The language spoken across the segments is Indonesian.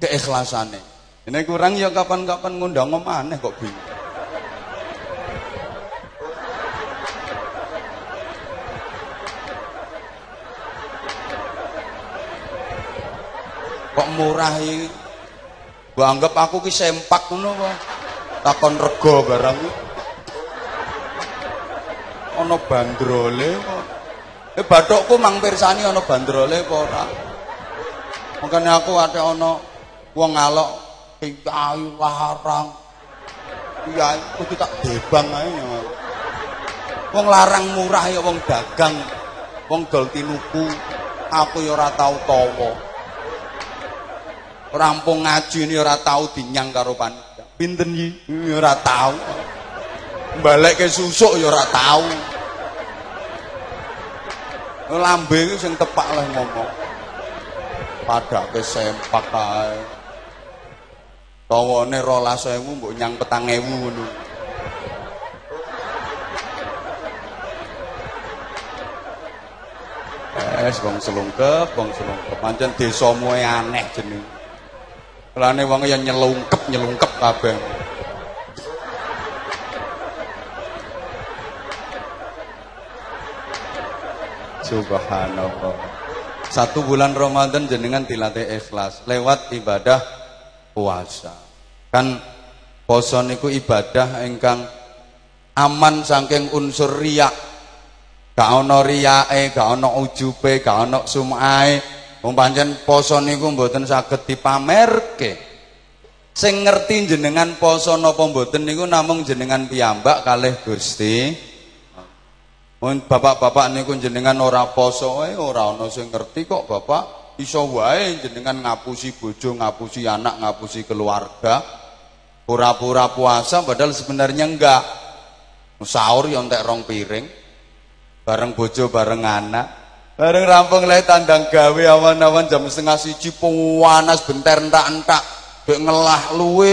keikhlasane. Ini kurang ya kapan-kapan ngundang aneh kok bingung. Kok murah iki? Mbok anggap aku ki sempak ngono apa? Takon rego barang iki. Ana bandrole kok. Eh bathukku mang pirsani ana bandrole apa ora? Makane aku ate ana wong ngalok kiai larang. Kiai kudu tak debang ae ya. Wong larang murah ya wong dagang. Wong dol tinuku. Aku ya ora tau tawa. rampung ngaji ini ora tahu dinyang karo panitia. Pinten iki? Ora tahu. Balik ke susuk ya ora tahu. Lambe iki sing tepak lah ngomong. Padake sempak kae. Tawane 12000 mbok nyang 4000 ngono. Es wong selungkep, wong selungkep. Pancen desamu aneh jeneng. Lane wong yang nyelungkep nyelungkep kabeh. Subhanallah. Satu bulan Ramadan jenengan dilatih ikhlas lewat ibadah puasa. Kan poso niku ibadah ingkang aman saking unsur riak. Gak ana riyake, gak ana ujube, gak ana sumae, Wong pancen poso niku mboten saged dipamerke. Sing ngerti jenengan poso napa mboten niku namung jenengan piyambak kalih Gusti. Bapak-bapak niku jenengan ora poso ora ana sing ngerti kok Bapak iso wae jenengan ngapusi bojo, ngapusi anak, ngapusi keluarga. Pura-pura puasa padahal sebenarnya enggak. Sahur yo entek rong piring. Bareng bojo, bareng anak. Bareng rampung lek tandang gawe awan-awan jam setengah siji panas benter entak-entak bek ngelah luwe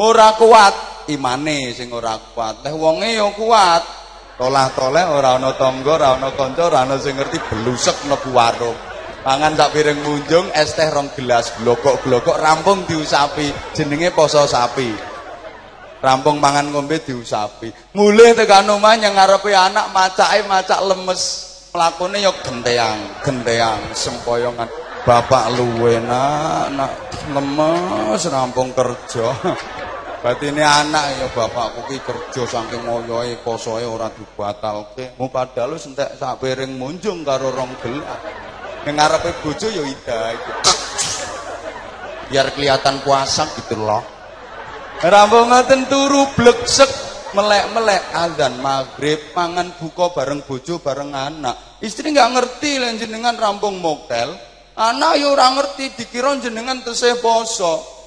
ora kuat imane sing ora kuat leh wonge yo kuat tolah toleh ora ana tangga ora ana kanca ora ana sing ngerti belusek mlebu warung pangan sak piring munjung es teh rong gelas glokok-glokok rampung diusapi jenenge poso sapi rampung mangan ngombe diusapi mulih tekan omah nyang ngarepe anak macake macak lemes Lakone ya genteang, genteang sempoyongan. Bapak luwe nak, nak lemes rampung kerja. Ini anak ya bapakku ki kerja saking ngoyoe posoe ora dibatalke. Mu padahal sentek sak piring munjung karo rong gelas. Ngarepe bojo ya ida itu. Biar kelihatan puasa gitu loh. Rampung ngoten turu bleksek melek-melek azan maghrib mangan buka bareng bojo bareng anak. Istri nggak ngerti lan jenengan rampung motel anak yo ora ngerti dikira jenengan tesih poso.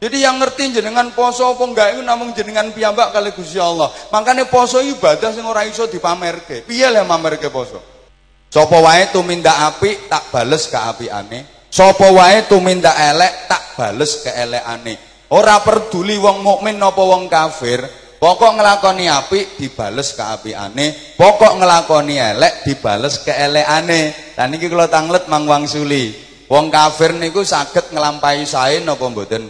Jadi yang ngerti jenengan poso apa enggak itu namung jenengan piyambak kali Gusti Allah. Makanya poso ibadah sing ora iso dipamerke. Piye le mamerke poso sapa wae tumindak apik tak bales apiane sapa wae tumindak elek tak bales elekane ora peduli wong mukmin napa wong kafir Pokok ngelakoni api dibales api aneh. Pokok ngelakoni elek dibales aneh. Dan ini kalau tanglet mang suli. Wong kafir niku sakit ngelampai saya napa mboten?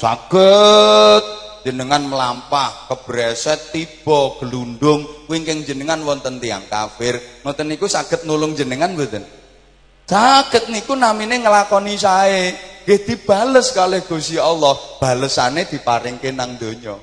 Saged jenengan melampah kebreset tiba gelundung. Wingking jenengan wonten tiang kafir. Ngoten niku saged nulung jenengan mboten? Saged niku namine ngelakoni sae. Nggih dibales kalih Gusti Allah. Balesane diparingke nang donya.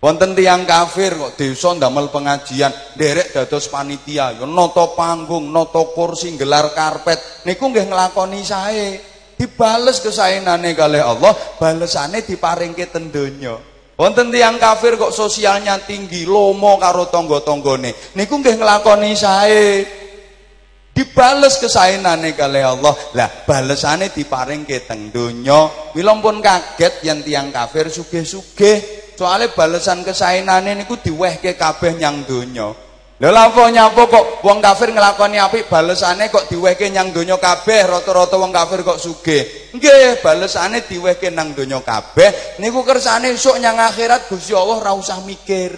Wonten tiang kafir kok desa ndamel pengajian, derek dados panitia, yo nata panggung, nata kursi, gelar karpet, niku nggih nglakoni sae. Dibales kesaenane kalih Allah, balesane diparingke ten donya. Wonten tiang kafir kok sosialnya tinggi, lomo karo tangga-tanggane, niku nggih nglakoni sae. Dibales kesaenane kalih Allah. Lah balesane diparingke teng donya. Pun kaget yen tiang kafir sugih-sugih Soale balesan kesaenane niku diwehke kabeh nyang donya. Lha lapo nyapa kok wong kafir nglakoni apik balesane kok diwehke nyang donya kabeh rata-rata wong kafir kok sugih. Nggih, balesane diwehke nang donya kabeh niku kersane esuk nyang akhirat Gusti Allah ora usah mikir.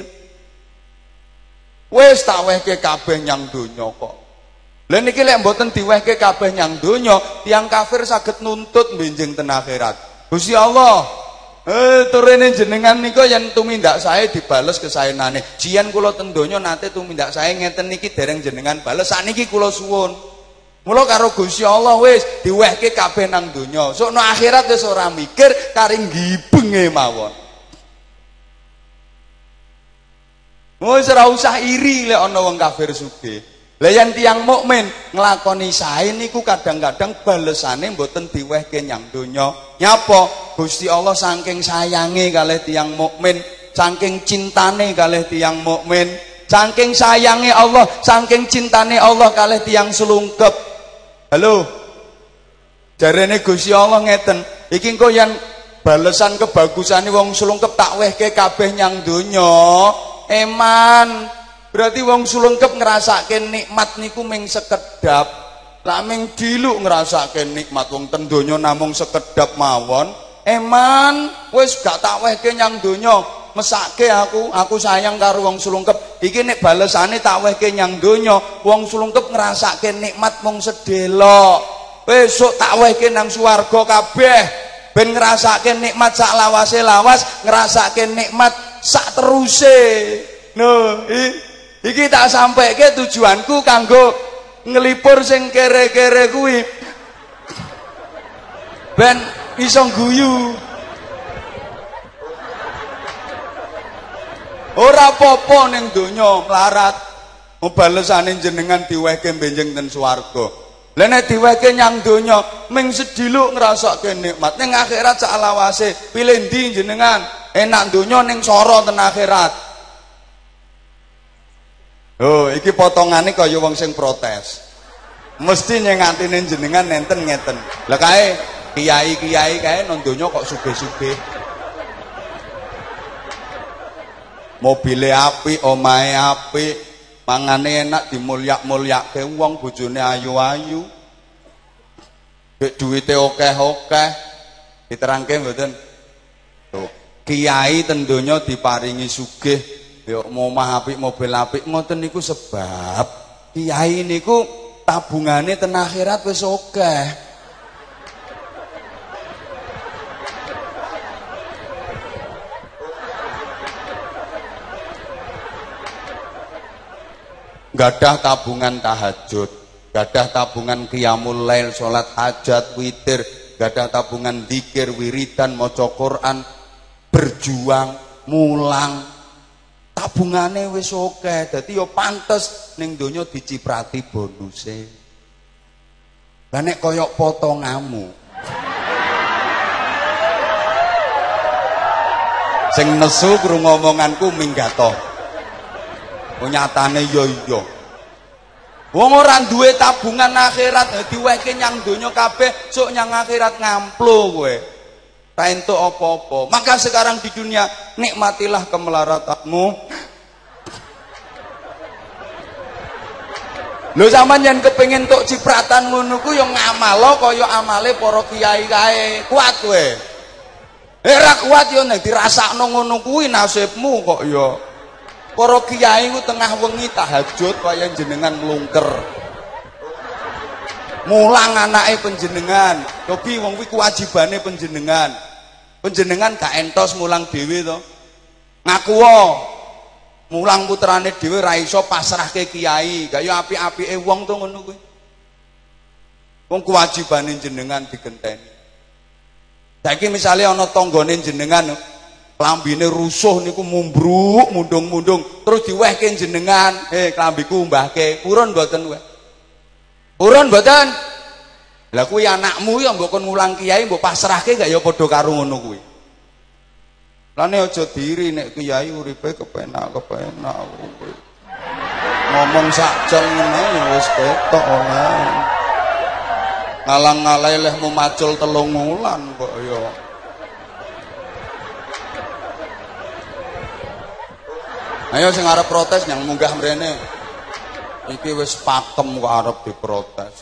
Wis tak wehke kabeh nyang donya kok. Lha niki lek mboten diwehke kabeh nyang donya, tiang kafir saged nuntut benjing ten akhirat. Gusti Allah, eh turene jenengan nika yen tumindak saya dibales kesaenane. Jian kula ten donya nate tumindak saya ngeten niki dereng jenengan bales. Sakniki kula suwun. Mula karo Gusti Allah wis diwehke kabeh nang donya. Sok no akhirat wis ora mikir karing gibenge mawon. Wis ora usah iri lek ana wong kafir sugih. Lah yen tiyang mukmin nglakoni sae niku kadang-kadang balesane mboten diwehke nyang donya. Nyapa? Gusti Allah saking sayange kalih tiyang mukmin, saking cintane kalih tiyang mukmin, saking sayange Allah, saking cintane Allah kalih tiyang selungkep. Halo. Jarene Gusti Allah ngeten, iki engko yen balesan kebagusane wong selungkep tak wehke kabeh nyang donya. Eman Berarti wong sulungkep ngrasake nikmat niku ming sekedap. Lah ming diluk ngrasake nikmat wong ten donya namung sekedap mawon. Eman wis gak tak wehke nyang donya. Mesake aku, aku sayang karo wong sulungkep. Iki nek balesane tak wehke nyang donya, wong sulungkep ngrasake nikmat mung sedelok. Besok tak wehke nang swarga kabeh. Ben ngrasake nikmat sak lawase lawas, ngrasake nikmat sak teruse. No, i Iki tak sampai ke tujuanku kanggo ngelipur sing kere-kere kuwi. Ben iso guyu. Ora apa-apa ning donya melarat. Balesane jenengan diwehke benjing ten swarga. Lah nek diwehke nyang donya ming sediluk ngrasake nikmat. Ning akhirat sak pilih ndi jenengan? Enak donya ning soro ten akhirat. Oh, iki potongane kaya wong sing protes. Mesti nyengatine jenengan nenten ngeten. Lah kae kiai-kiai kae nang kok sugih-sugih. Mobile apik, omahe apik, mangane enak dimulyak-mulyakke wong bojone ayu-ayu. Dek duwite akeh-akeh. Diterangke mboten? Tuh, kiai ten diparingi sugih ya omah apik mobil apik ngoten niku sebab kiai niku tabungane ten akhirat wis akeh gadah tabungan tahajud gadah tabungan qiyamul lail salat hajat witir gadah tabungan dikir wiridan maca Quran berjuang mulang tabungane wis akeh dadi ya pantes ning donya diciprati bonuse. Lah nek kaya potongamu sing nesu krungu ngomonganku minggato. Nyatane ya iya. Wong ora duwe tabungan akhirat diwehke nyang donya kabeh sok nyang akhirat ngamplo kowe entuk apa-apa. Maka sekarang di dunia nikmatilah kemelaratanmu. Lho sampean yen kepengin tuk cipratan ngono ku ya ngamalo kaya amale para kiai kae. Kuat kowe. Eh ra kuat yo nek dirasakno ngono kuwi nasibmu kok ya. Para kiai ku tengah wengi tahajud kaya jenengan mlungker mulang anake penjenengan Yogi wong kuwi kewajibane penjenengan penjenengan gak entos mulang dhewe to. Ngaku mulang putrane dhewe ra iso pasrahke kiai. Gak yo apik-apike wong to ngono kuwi. Wong kewajibane jenengan digenteni. Saiki misale ana tanggane jenengan klambine rusuh niku mumbruk mundung-mundung terus diwehke jenengan. Eh klambiku mbahke purun mboten kowe Urun mboten? Lah kuwi anakmu ya mbok kon ngulang kiai mbok pasrahke gak ya padha karo ngono kuwi. Lane aja diri nek kiai uripe kepenak kepenak kuwi. Ngomong sak jam ngene ya wis ketok ora. Ngalang-ngalai lehmu macul telung wulan kok ya. Ayo sing arep protes yang munggah mrene iki wis pakem kok arep diprotes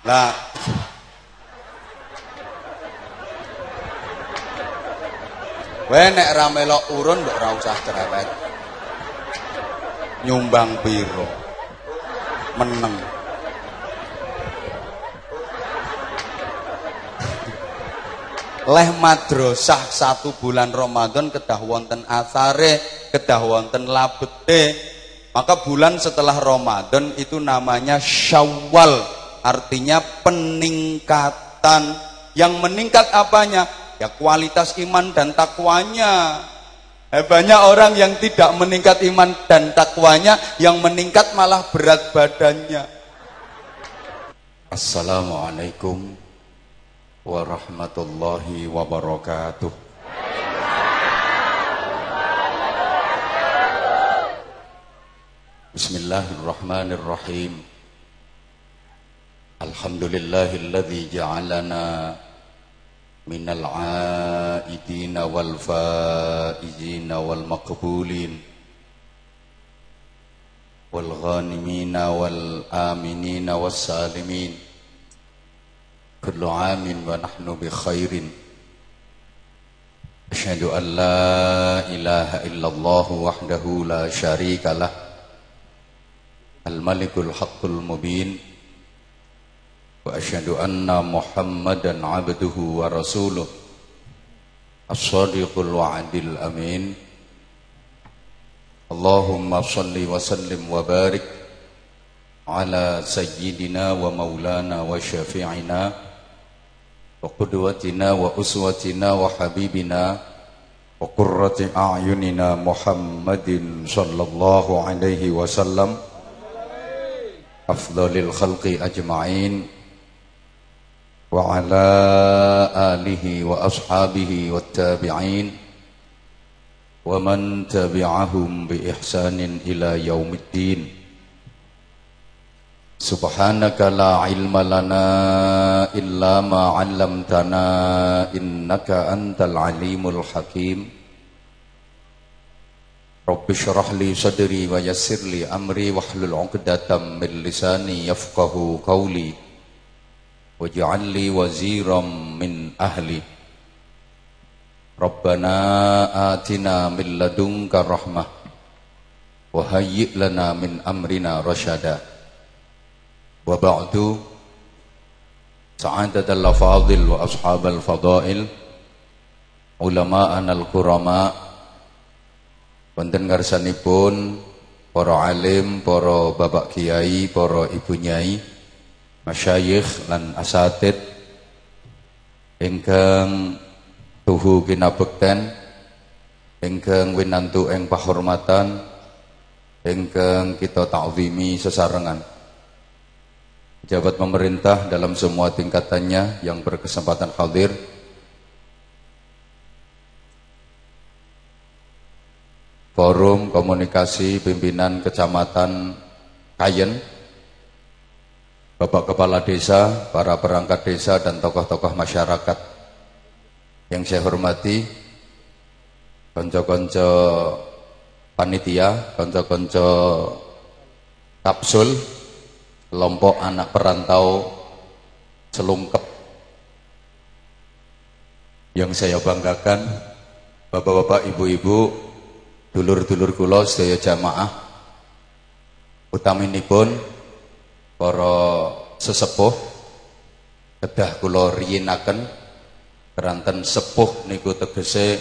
Lah Wae nek urun mbok ora usah cerewet. Nyumbang piro? Meneng. Leh madrasah satu bulan Ramadan kedah wonten asare, kedah wonten labete. Maka bulan setelah Ramadan itu namanya Syawal, artinya peningkatan. Yang meningkat apanya? ya kualitas iman dan takwanya eh, banyak orang yang tidak meningkat iman dan takwanya yang meningkat malah berat badannya Assalamualaikum warahmatullahi wabarakatuh. Bismillahirrahmanirrahim. Alhamdulillahilladzi ja'alana minal 'aidina wal faizina wal maqbulin wal ghanimina wal aminina was salimin. كل عام ونحن بخير. أشهد أن لا إله إلا الله وحده لا شريك له الملك الحق المبين وأشهد أن محمدا عبده ورسوله الصادق الوعد الأمين. اللهم صل وسلم وبارك على سيدنا ومولانا وشفيعنا وقدوتنا وأسوتنا وحبيبنا وقرة أعيننا محمد صلى الله عليه وسلم. أفضل الخلق أجمعين. وعلى آله وأصحابه والتابعين. ومن تبعهم بإحسان إلى يوم الدين. Subhanaka la ilma lana illa ma 'allamtana innaka antal alimul hakim. Rabbi shrah li sadri wa yassir li amri wahlul 'uqdatam min lisani yafqahu qawli. Waj'al li min ahli. Rabbana atina min ladunka rahmah wa hayyi' lana min amrina roshada وبعد سعادة الأفاضل وأصحاب الفضائل علماءنا الكرماء wonten ngarsanipun para alim, para bapak kiai, para ibu nyai masyayikh lan asatid ingkang tuhu kinabekten ingkang winantu ing pahormatan ingkang kita ta'zimi sesarengan pejabat pemerintah dalam semua tingkatannya yang berkesempatan hadir. Forum Komunikasi Pimpinan Kecamatan Kayen Bapak Kepala Desa, para perangkat desa dan tokoh-tokoh masyarakat yang saya hormati, konco-konco panitia, konco-konco kapsul, kelompok anak perantau selungkep. Yang saya banggakan, bapak-bapak, ibu-ibu, dulur-dulur kula sedaya jamaah, utaminipun para sesepuh kedah kula riyinaken keranten sepuh niku tegese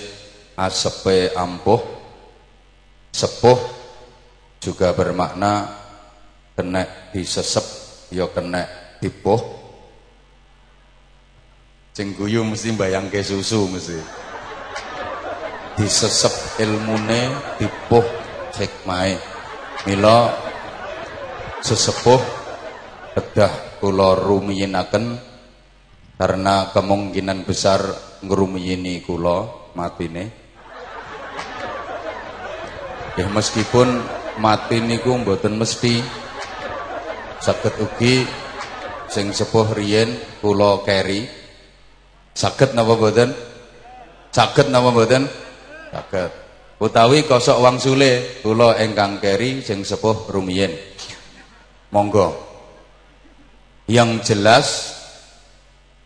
asepe ampuh. Sepuh juga bermakna kena disesep ya kena dipuh sing mesti ke susu mesti. Disesep ilmune dipuh hikmahe. Mila sesepuh kedah kula rumiyinaken karena kemungkinan besar ngrumiyini kula matine. Ya meskipun mati niku mboten mesti saged ugi sing sepuh riyen kula keri. Saged napa mboten? Saged napa mboten? Saged. Utawi kosok wangsule kula ingkang keri sing sepuh rumiyin. Monggo. Yang jelas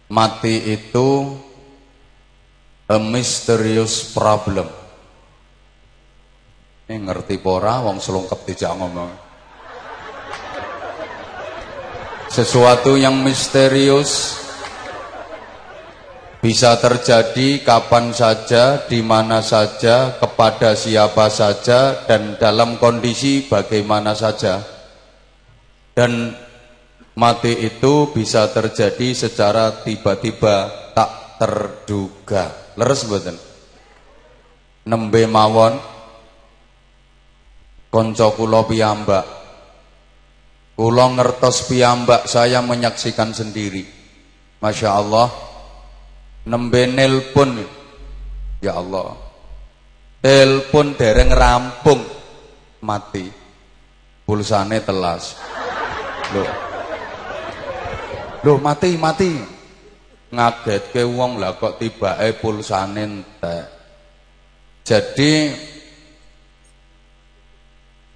mati itu a mysterious problem. Ini ngerti pora wong selungkep tidak ngomong. Sesuatu yang misterius bisa terjadi kapan saja, di mana saja, kepada siapa saja, dan dalam kondisi bagaimana saja. Dan mati itu bisa terjadi secara tiba-tiba tak terduga. Leres mboten? Nembe mawon kanca kula piyambak. Kula ngertos piyambak saya menyaksikan sendiri. Masya Allah. Nembe nelpon. Ya Allah. Telepon dereng rampung mati. Pulsane telas. Loh. Loh mati mati ngagetke wong lah kok tibake pulsane entek. Jadi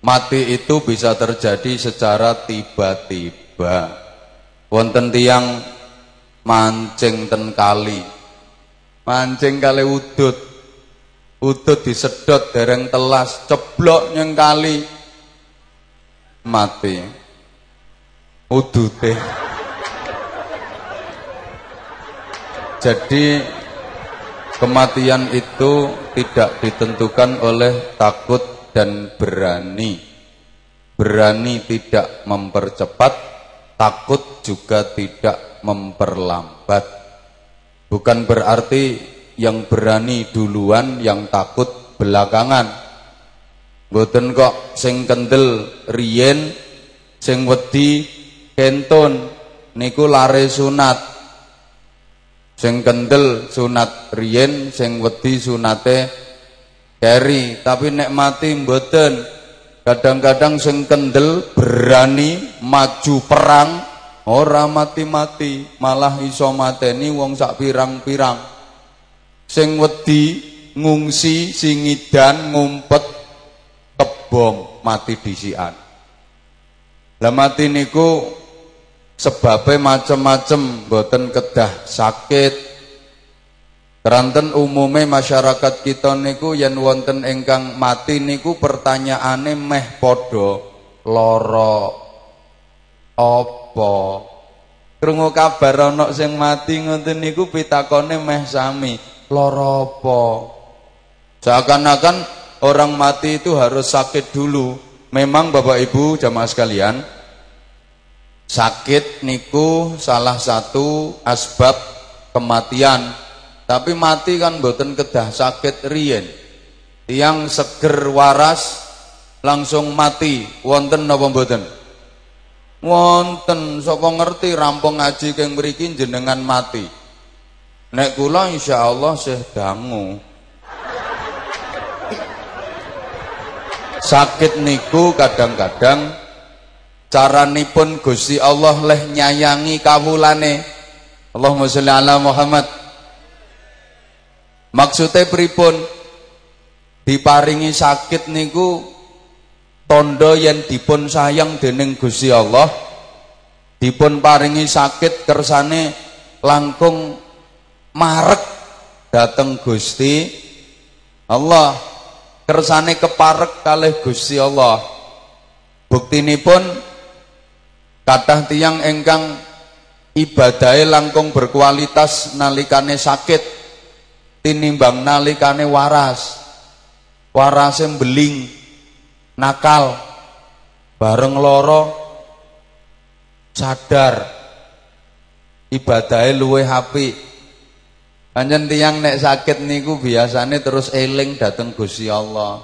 mati itu bisa terjadi secara tiba-tiba. Wonten tiang mancing ten kali. Mancing kali udut. Udut disedot dereng telas, ceblok nyeng kali. Mati. Udute. Jadi kematian itu tidak ditentukan oleh takut dan berani. Berani tidak mempercepat, takut juga tidak memperlambat. Bukan berarti yang berani duluan, yang takut belakangan. Boten kok sing kendel riyen, sing wedi kenton niku lare sunat sing kendel sunat riyen sing wedi sunate keri tapi nek mati mboten. Kadang-kadang sing kendel berani maju perang ora mati-mati malah iso mateni wong sak pirang-pirang. Sing wedi ngungsi singidan ngumpet kebom mati disian. Lah mati niku sebabnya macam-macam boten kedah sakit keranten umumnya masyarakat kita niku yen wonten ingkang mati niku pertanyaane meh podo loro apa? Krungu kabar ana sing mati ngoten niku pitakone meh sami. Loro apa? Seakan-akan orang mati itu harus sakit dulu. Memang Bapak Ibu jamaah sekalian Sakit niku salah satu asbab kematian. Tapi mati kan boten kedah sakit riyen. Tiang seger waras langsung mati. Wonten napa boten? Wonten sapa ngerti rampung ngaji keng mriki jenengan mati. Nek kula insyaallah sih dangu. Sakit niku kadang-kadang caranipun Gusti Allah leh nyayangi kawulane Allahumma sholli ala Muhammad maksudnya pripun? Diparingi sakit niku tondo yang dipun sayang dening Gusti Allah dipun paringi sakit kersane langkung marek dateng Gusti Allah. Kersane keparek kalih Gusti Allah. Bukti pun Kathah tiang engkang ibadahe langkung berkualitas nalikane sakit tinimbang nalikane waras. Warase beling, nakal, bareng loro sadar ibadahe luwe hapi. Panjen tiang nek sakit niku biasane terus eling dateng Gusti Allah.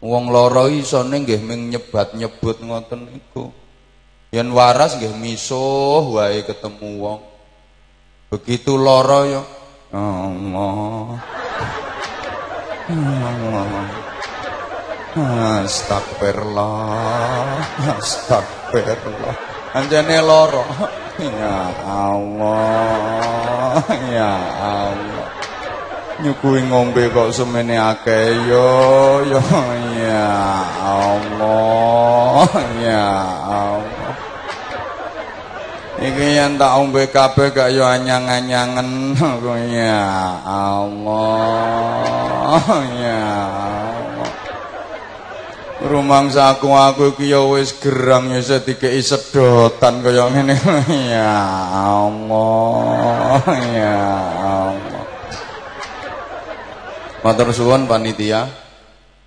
Wong loro isone nggih ming nyebat-nyebut ngoten niku. Yen waras nggih misuh wae ketemu wong. Begitu lara Astagfirullah. Astagfirullah. Anjane lara. Ya Allah. Ya Allah. Nyukui ngombe kok semene akeh yo yo ya Allah. Ya Allah. Iki yang tak ombe kabeh gak yo anyang-anyangen ya Allah. Ya Allah. Rumangsa aku iki yo wis gerang ya sedikei sedotan kaya ngene. Ya Allah. Ya Allah. Matur suwun panitia.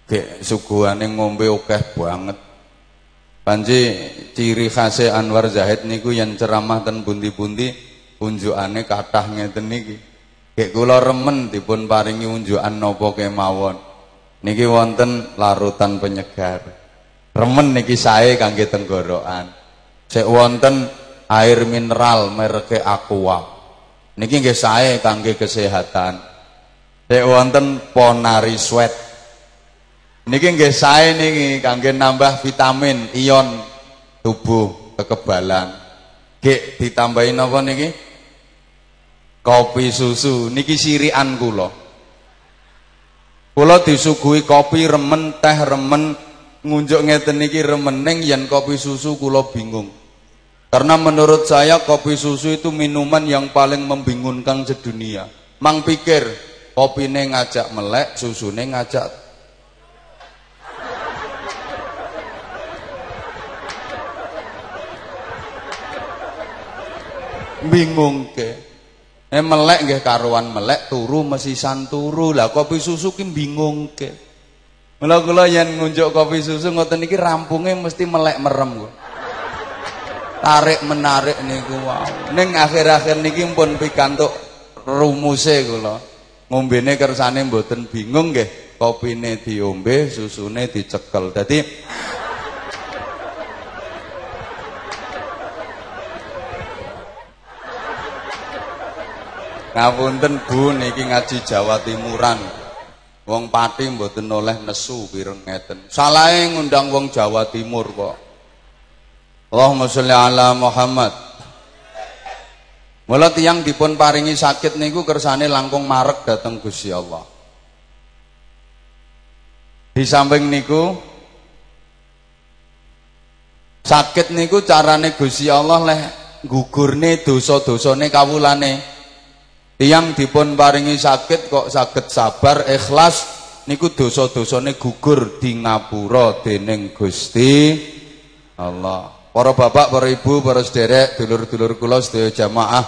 Gek suguhane ngombe akeh banget. Panji ciri khase Anwar Zahid niku yang ceramah ten bundi-bundi unjukane kathah ngeten niki. Gek kula remen dipun paringi unjukan napa kemawon. Niki wonten larutan penyegar. Remen niki sae kangge tenggorokan. Sek wonten air mineral mereke Aqua. Niki nggih sae kangge kesehatan. Sek wonten Ponari Sweat Niki nggih sae niki kangge nambah vitamin ion tubuh kekebalan. Gek ditambahin apa niki? Kopi susu niki sirian kula. Kula disuguhi kopi remen, teh remen, ngunjuk ngeten niki remening yen kopi susu kula bingung. Karena menurut saya kopi susu itu minuman yang paling membingungkan sedunia. Mang pikir kopine ngajak melek, susune ngajak bingung ke eh melek nggih karuan melek turu mesisan turu. Lah kopi susu ki bingung ke mula kula yen ngunjuk kopi susu ngoten niki rampunge mesti melek merem kok tarik menarik niku wow. Ning akhir-akhir niki pun pikantuk rumuse kula. Ngombene kersane mboten bingung nggih kopine diombe susune dicekel. Dadi Ngapunten Bu niki ngaji Jawa Timuran. Wong Pati mboten oleh nesu pireng ngeten. Salahe ngundang wong Jawa Timur kok. Allahumma sholli ala Muhammad. Mula tiyang dipun paringi sakit niku kersane langkung marek dateng Gusti Allah. Di samping niku sakit niku carane Gusti Allah leh gugurne dosa-dosane kawulane Tiang dipun paringi sakit kok sakit sabar ikhlas niku dosa-dosane gugur di ngapura dening Gusti Allah. Para bapak, para ibu, para sederek, dulur-dulur kula sedaya jamaah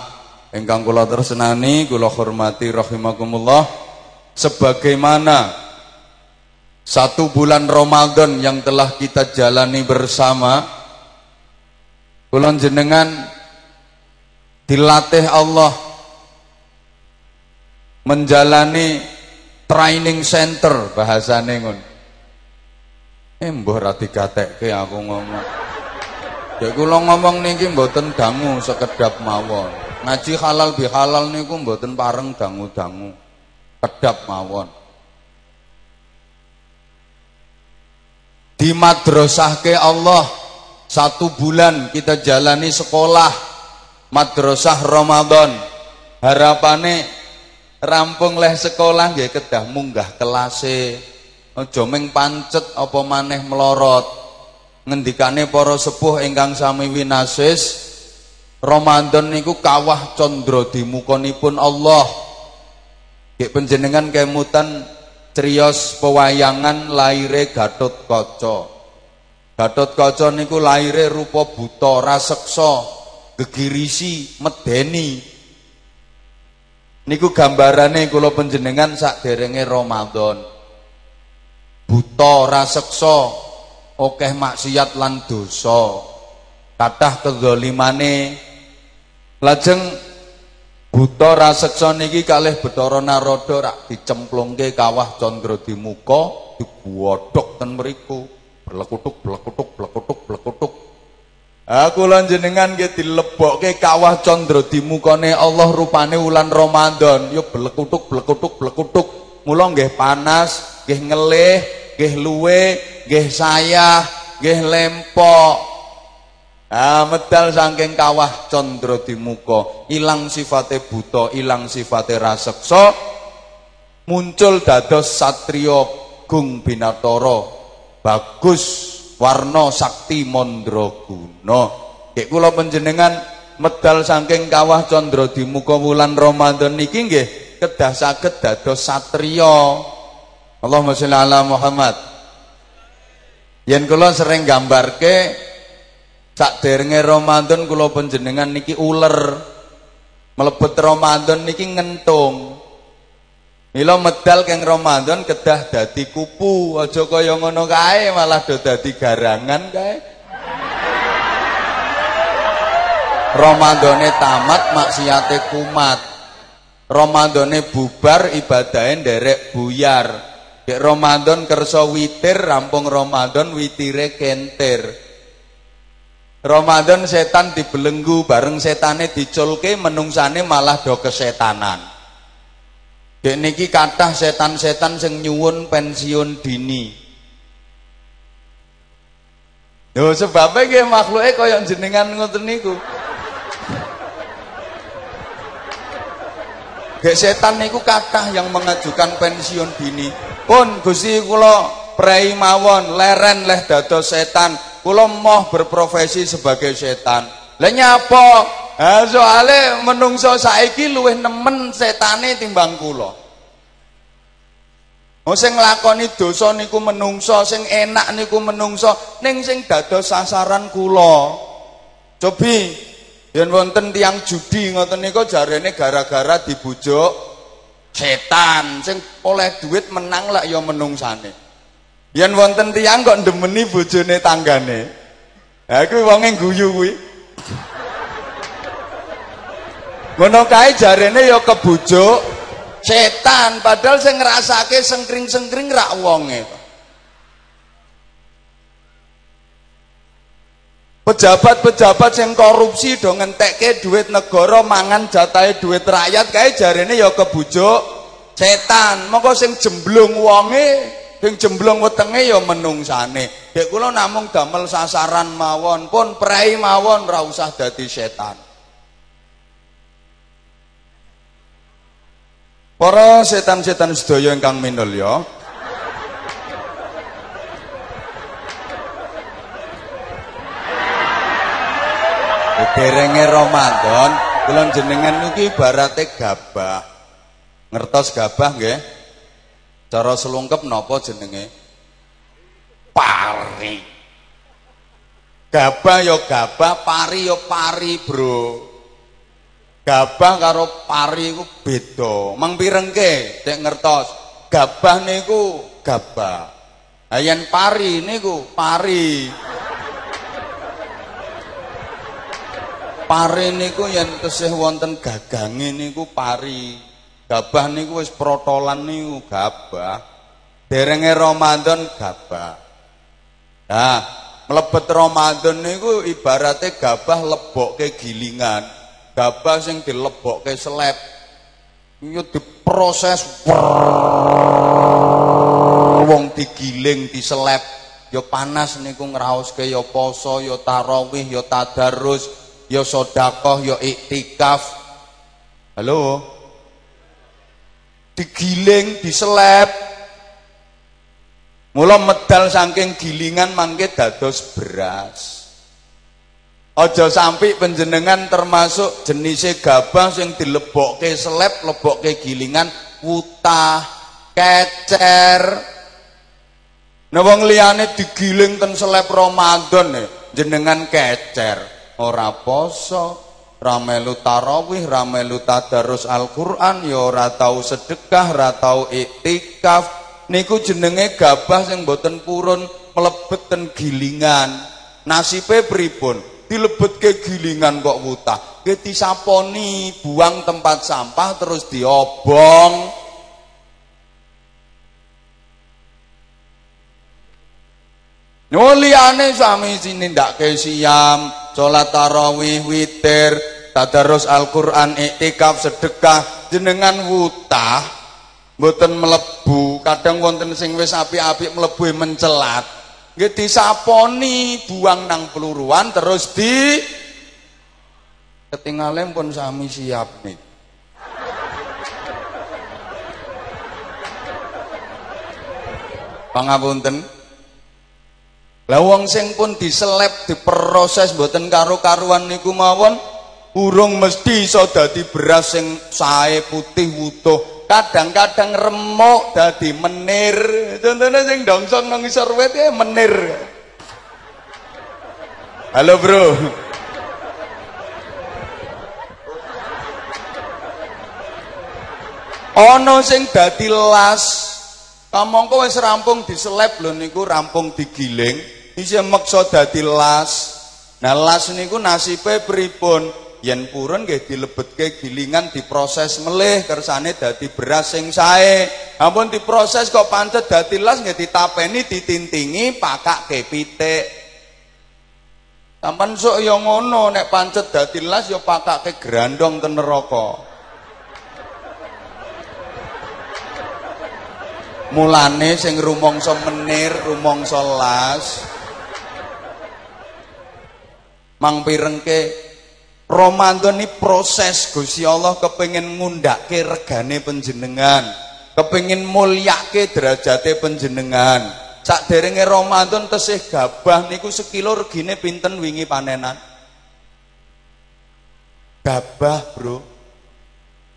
ingkang kula tresnani, kula hormati rahimakumullah. Sebagaimana satu bulan Ramadan yang telah kita jalani bersama, kula jenengan dilatih Allah menjalani training center bahasane ngun. Eh mbah ra digatekke aku ngomong. Ya kula ngomong niki mboten dangu sekedap mawon. Ngaji halal bihalal niku mboten pareng dangu-dangu. Kedap mawon. Di madrasah ke Allah satu bulan kita jalani sekolah madrasah Ramadan harapannya rampung leh sekolah nggih kedah munggah kelase. Aja ming pancet apa maneh melorot. Ngendikane para sepuh ingkang sami winasis Ramadan niku kawah condro di mukonipun Allah. Nggih panjenengan kemutan crios pewayangan laire Gatot Kaca. Gatot Kaca niku laire rupa buta raseksa gegirisi medeni Niku gambarane kula panjenengan derenge Ramadan. Buta raseksa, akeh maksiat lan dosa. Kathah kedzalimane. Lajeng buta raseksa niki kalih Bathara Narada rak dicemplungke kawah Candra di muka, digodhog ten mriku. Blekutuk blekutuk blekutuk blekutuk Aku lan jenengan nggih dilebokke kawah candra di mukane Allah rupane wulan Ramadan. Yo blekutuk blekutuk blekutuk. Mula nggih panas, nggih ngelih, nggih luwe, nggih sayah, nggih lempok. Ah medal saking kawah candra di ilang sifate buta, ilang sifate raseksa, muncul dados satriya gung binatara. Bagus warna sakti mandraguna. Nggih kula panjenengan medal saking kawah condro di muka wulan Ramadan niki nggih kedah saged dados satriya. Allahumma sholli ala Muhammad. Yen kula sering gambarke sakderenge Ramadan kula panjenengan niki uler. Mlebet Ramadan niki ngentung. Mila medal keng Ramadan kedah dadi kupu, aja kaya ngono kae malah do dadi garangan kae. Ramadane tamat maksiate kumat. Ramadane bubar ibadahe nderek buyar. Dek Ramadan kersa witir rampung Ramadan witire kentir. Ramadan setan dibelenggu bareng setane diculke menungsane malah do kesetanan. Dek niki kathah setan-setan sing nyuwun pensiun dini. Lho sebabnya nggih makhluke kaya jenengan ngoten niku. Gek setan niku kathah yang mengajukan pensiun dini. Pun Gusti kula prei mawon leren leh dados setan. Kula moh berprofesi sebagai setan. Lah nyapa? Ha soale menungso saiki luwih nemen setane timbang kula. Oh sing nglakoni dosa niku menungso, sing enak niku menungso, ning sing dados sasaran kula. Cobi yen wonten tiang judi ngoten niku jarene gara-gara dibujuk setan sing oleh duit menang lah ya menungsane. Yen wonten tiang kok ndemeni bojone tanggane. Ha kuwi wonge guyu kuwi. Ngono kae jarene ya kebujuk setan padahal saya ngerasake sengkring-sengkring rak wonge. Pejabat-pejabat yang korupsi do ngentekke duit negara mangan jatahe duit rakyat kae jarene ya kebujuk setan. Mongko sing jemblung wonge sing jemblung wetenge ya menungsane. Dek kula namung damel sasaran mawon pun prei mawon ora usah setan Para setan-setan sedaya ingkang minulya. Derenge Ramadan, kula jenengan niki ibarate gabah. Ngertos gabah nggih? Cara selungkep napa jenenge? Pari. Gabah ya gabah, pari ya pari, Bro. Gabah karo pari iku beda. Mang pirengke nek ngertos. Gabah niku gabah. Ayen pari niku pari. Pari niku yen tesih wonten gagange niku pari. Gabah niku wis protolan niku gabah. Derenge Ramadan gabah. Nah, mlebet Ramadan niku ibarate gabah lebokke gilingan. Gabah sing dilebokke seleb yo diproses wong digiling diseleb yo panas niku ngraoske yo poso yo tarawih yo tadarus yo sedekah yo iktikaf halo digiling diseleb mula medal saking gilingan mangke dados beras Ojo sampai penjenengan termasuk jenisnya gabah sing dilebokke seleb, lebokke gilingan, wutah, kecer. Nah wong liyane digiling ten seleb Ramadan nih, jenengan kecer. Ora poso, ramelu tarawih, ramelu tadarus Al-Qur'an, ya ora tau sedekah, ora tau iktikaf. Niku jenenge gabah sing boten purun mlebet ten gilingan. Nasibe pripun? Dilebetke gilingan kok wutah ke disaponi buang tempat sampah terus diobong. Nuliane sami sini ndak ke siam, sholat tarawih, witir, tadarus Al-Quran, iktikaf, sedekah, jenengan wutah, mboten melebu, kadang wonten sing wis api-api melebu mencelat, nggih disaponi buang nang peluruan terus di ketinggalan pun sami siap nih. Pangapunten. Lah wong sing pun diseleb diproses mboten karo-karuan niku mawon urung mesti iso dadi beras sing sae putih wutuh kadang-kadang remuk dadi menir. Contohnya sing dongsong nang isor wit ya menir. Halo bro. Ana sing dadi las kamangka wis rampung diseleb lho niku rampung digiling. Isih meksa dadi las. Nah las niku nasibe pripun yen purun nggih dilebetke gilingan diproses melih kersane dadi beras sing sae. Ampun diproses kok pancet dadi las nggih ditapeni ditintingi pakake pitik. Sampean sok ya ngono nek pancet dadi las ya pakake grandong ten neraka. Mulane sing rumangsa menir rumangsa las. Mang pirengke Ramadan ini proses Gusti Allah kepengin ngundake regane penjenengan, kepengin mulyake derajate penjenengan. Sak derenge Ramadan tesih gabah niku sekilo regine pinten wingi panenan? Gabah, Bro.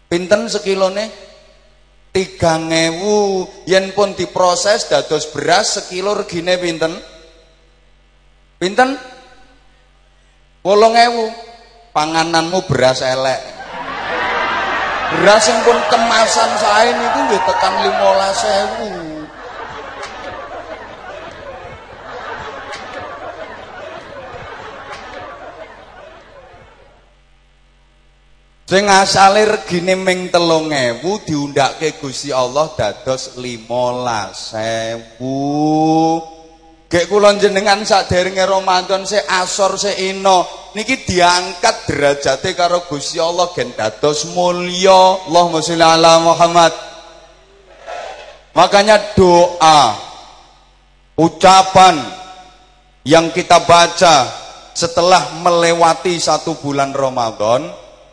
Pinten sekilone? 3000 yen pun diproses dados beras sekilo regine pinten? Pinten? 8000 pangananmu beras elek beras yang pun kemasan saya ini tuh nggih tekan 15000 Sing asale regine ming 3000 diundhakke Gusti Allah dados 15000. Gek kula jenengan saderenge Ramadan se asor se ino niki diangkat derajate karo Gusti Allah gen dados mulya. Allahumma sholli ala Muhammad. Makanya doa ucapan yang kita baca setelah melewati satu bulan Ramadan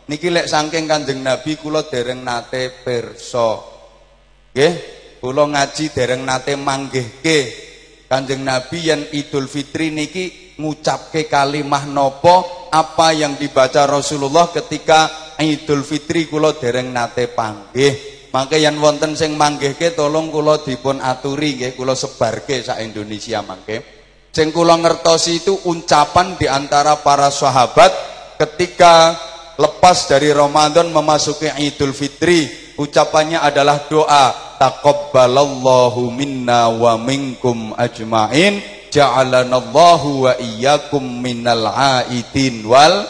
niki lek saking Kanjeng Nabi kula dereng nate pirsa. Nggih, kula ngaji dereng nate manggihke Kanjeng Nabi yang Idul Fitri niki ngucapke kalimah nopo apa yang dibaca Rasulullah ketika Idul Fitri kula dereng nate panggih. Mangke yang wonten sing manggihke tolong kula dipun aturi nggih kula sebarke sak Indonesia mangke. Sing kula ngertosi itu ucapan di antara para sahabat ketika lepas dari Ramadan memasuki Idul Fitri, ucapannya adalah doa taqabbalallahu minna wa minkum ajmain. Ja'alanallahu wa iyyakum minal aidin wal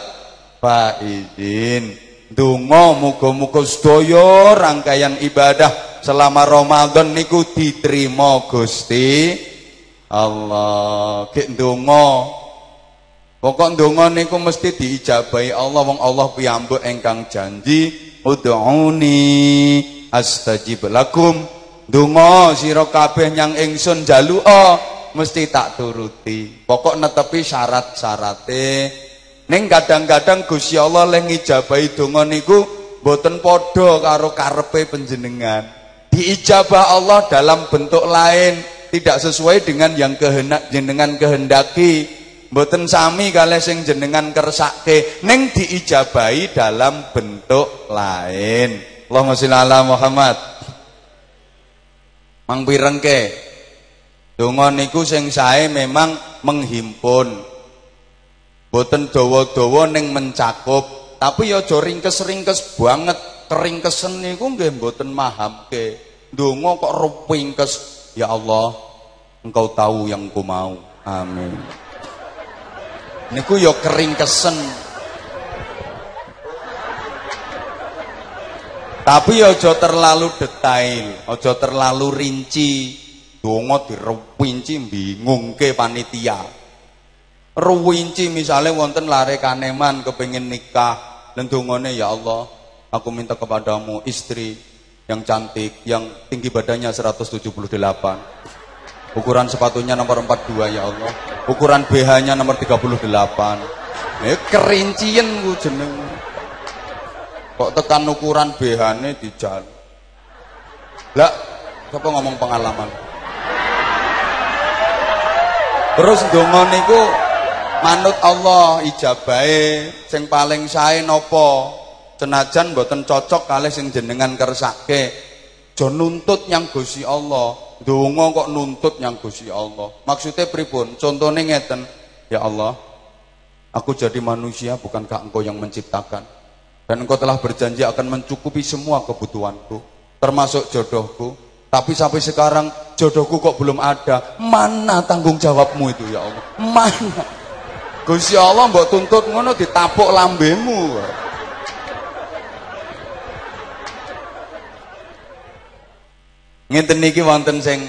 faidin. Donga muga-muga sedaya rangkaian ibadah selama Ramadan niku diterima Gusti Allah. Gek donga pokok donga niku mesti diijabahi Allah. Wong Allah piyambak engkang janji ud'uni astajib lakum. Donga sira kabeh nyang ingsun jaluka mesti tak turuti. Pokok netepi syarat-syarate. Ning kadang-kadang Gusti Allah leh ngijabahi donga niku boten padha karo karepe panjenengan. Diijabah Allah dalam bentuk lain tidak sesuai dengan yang kehendak jenengan kehendaki. Boten sami kalih sing jenengan kersake ning diijabahi dalam bentuk lain Allahumma sholli ala Muhammad. Mang pirengke. Donga niku sing sae memang menghimpun. Boten dawa-dawa ning mencakup, tapi ya aja ringkes-ringkes banget. Keringkesen niku nggih mboten mahamke. Donga kok rupingkes, ya Allah, Engkau tahu yang ku mau. Amin. Niku ya keringkesen. Tapi aja terlalu detail, aja terlalu rinci. Donga direwinci bingungke panitia. Ruwinci misalnya wonten lare kaneman kepengin nikah, dan dongane ya Allah, aku minta kepadamu istri yang cantik, yang tinggi badannya 178. Ukuran sepatunya nomor 42 ya Allah. Ukuran BH-nya nomor 38. Eh kerincian ku jeneng. Kok tekan ukuran BH-ne dijal. Lah, siapa ngomong pengalaman? Terus donga niku manut Allah ijabahe sing paling sae napa senajan mboten cocok kalih sing jenengan kersake. Aja nuntut nyang Gusti Allah ndonga kok nuntut nyang Gusti Allah. Maksudnya pripun? Contone ngeten ya Allah aku jadi manusia bukankah engkau yang menciptakan dan engkau telah berjanji akan mencukupi semua kebutuhanku termasuk jodohku tapi sampai sekarang jodohku kok belum ada mana tanggung jawabmu itu ya Allah mana Gusti Allah mbok tuntut ngono ditapuk lambemu. Ngenten niki wonten sing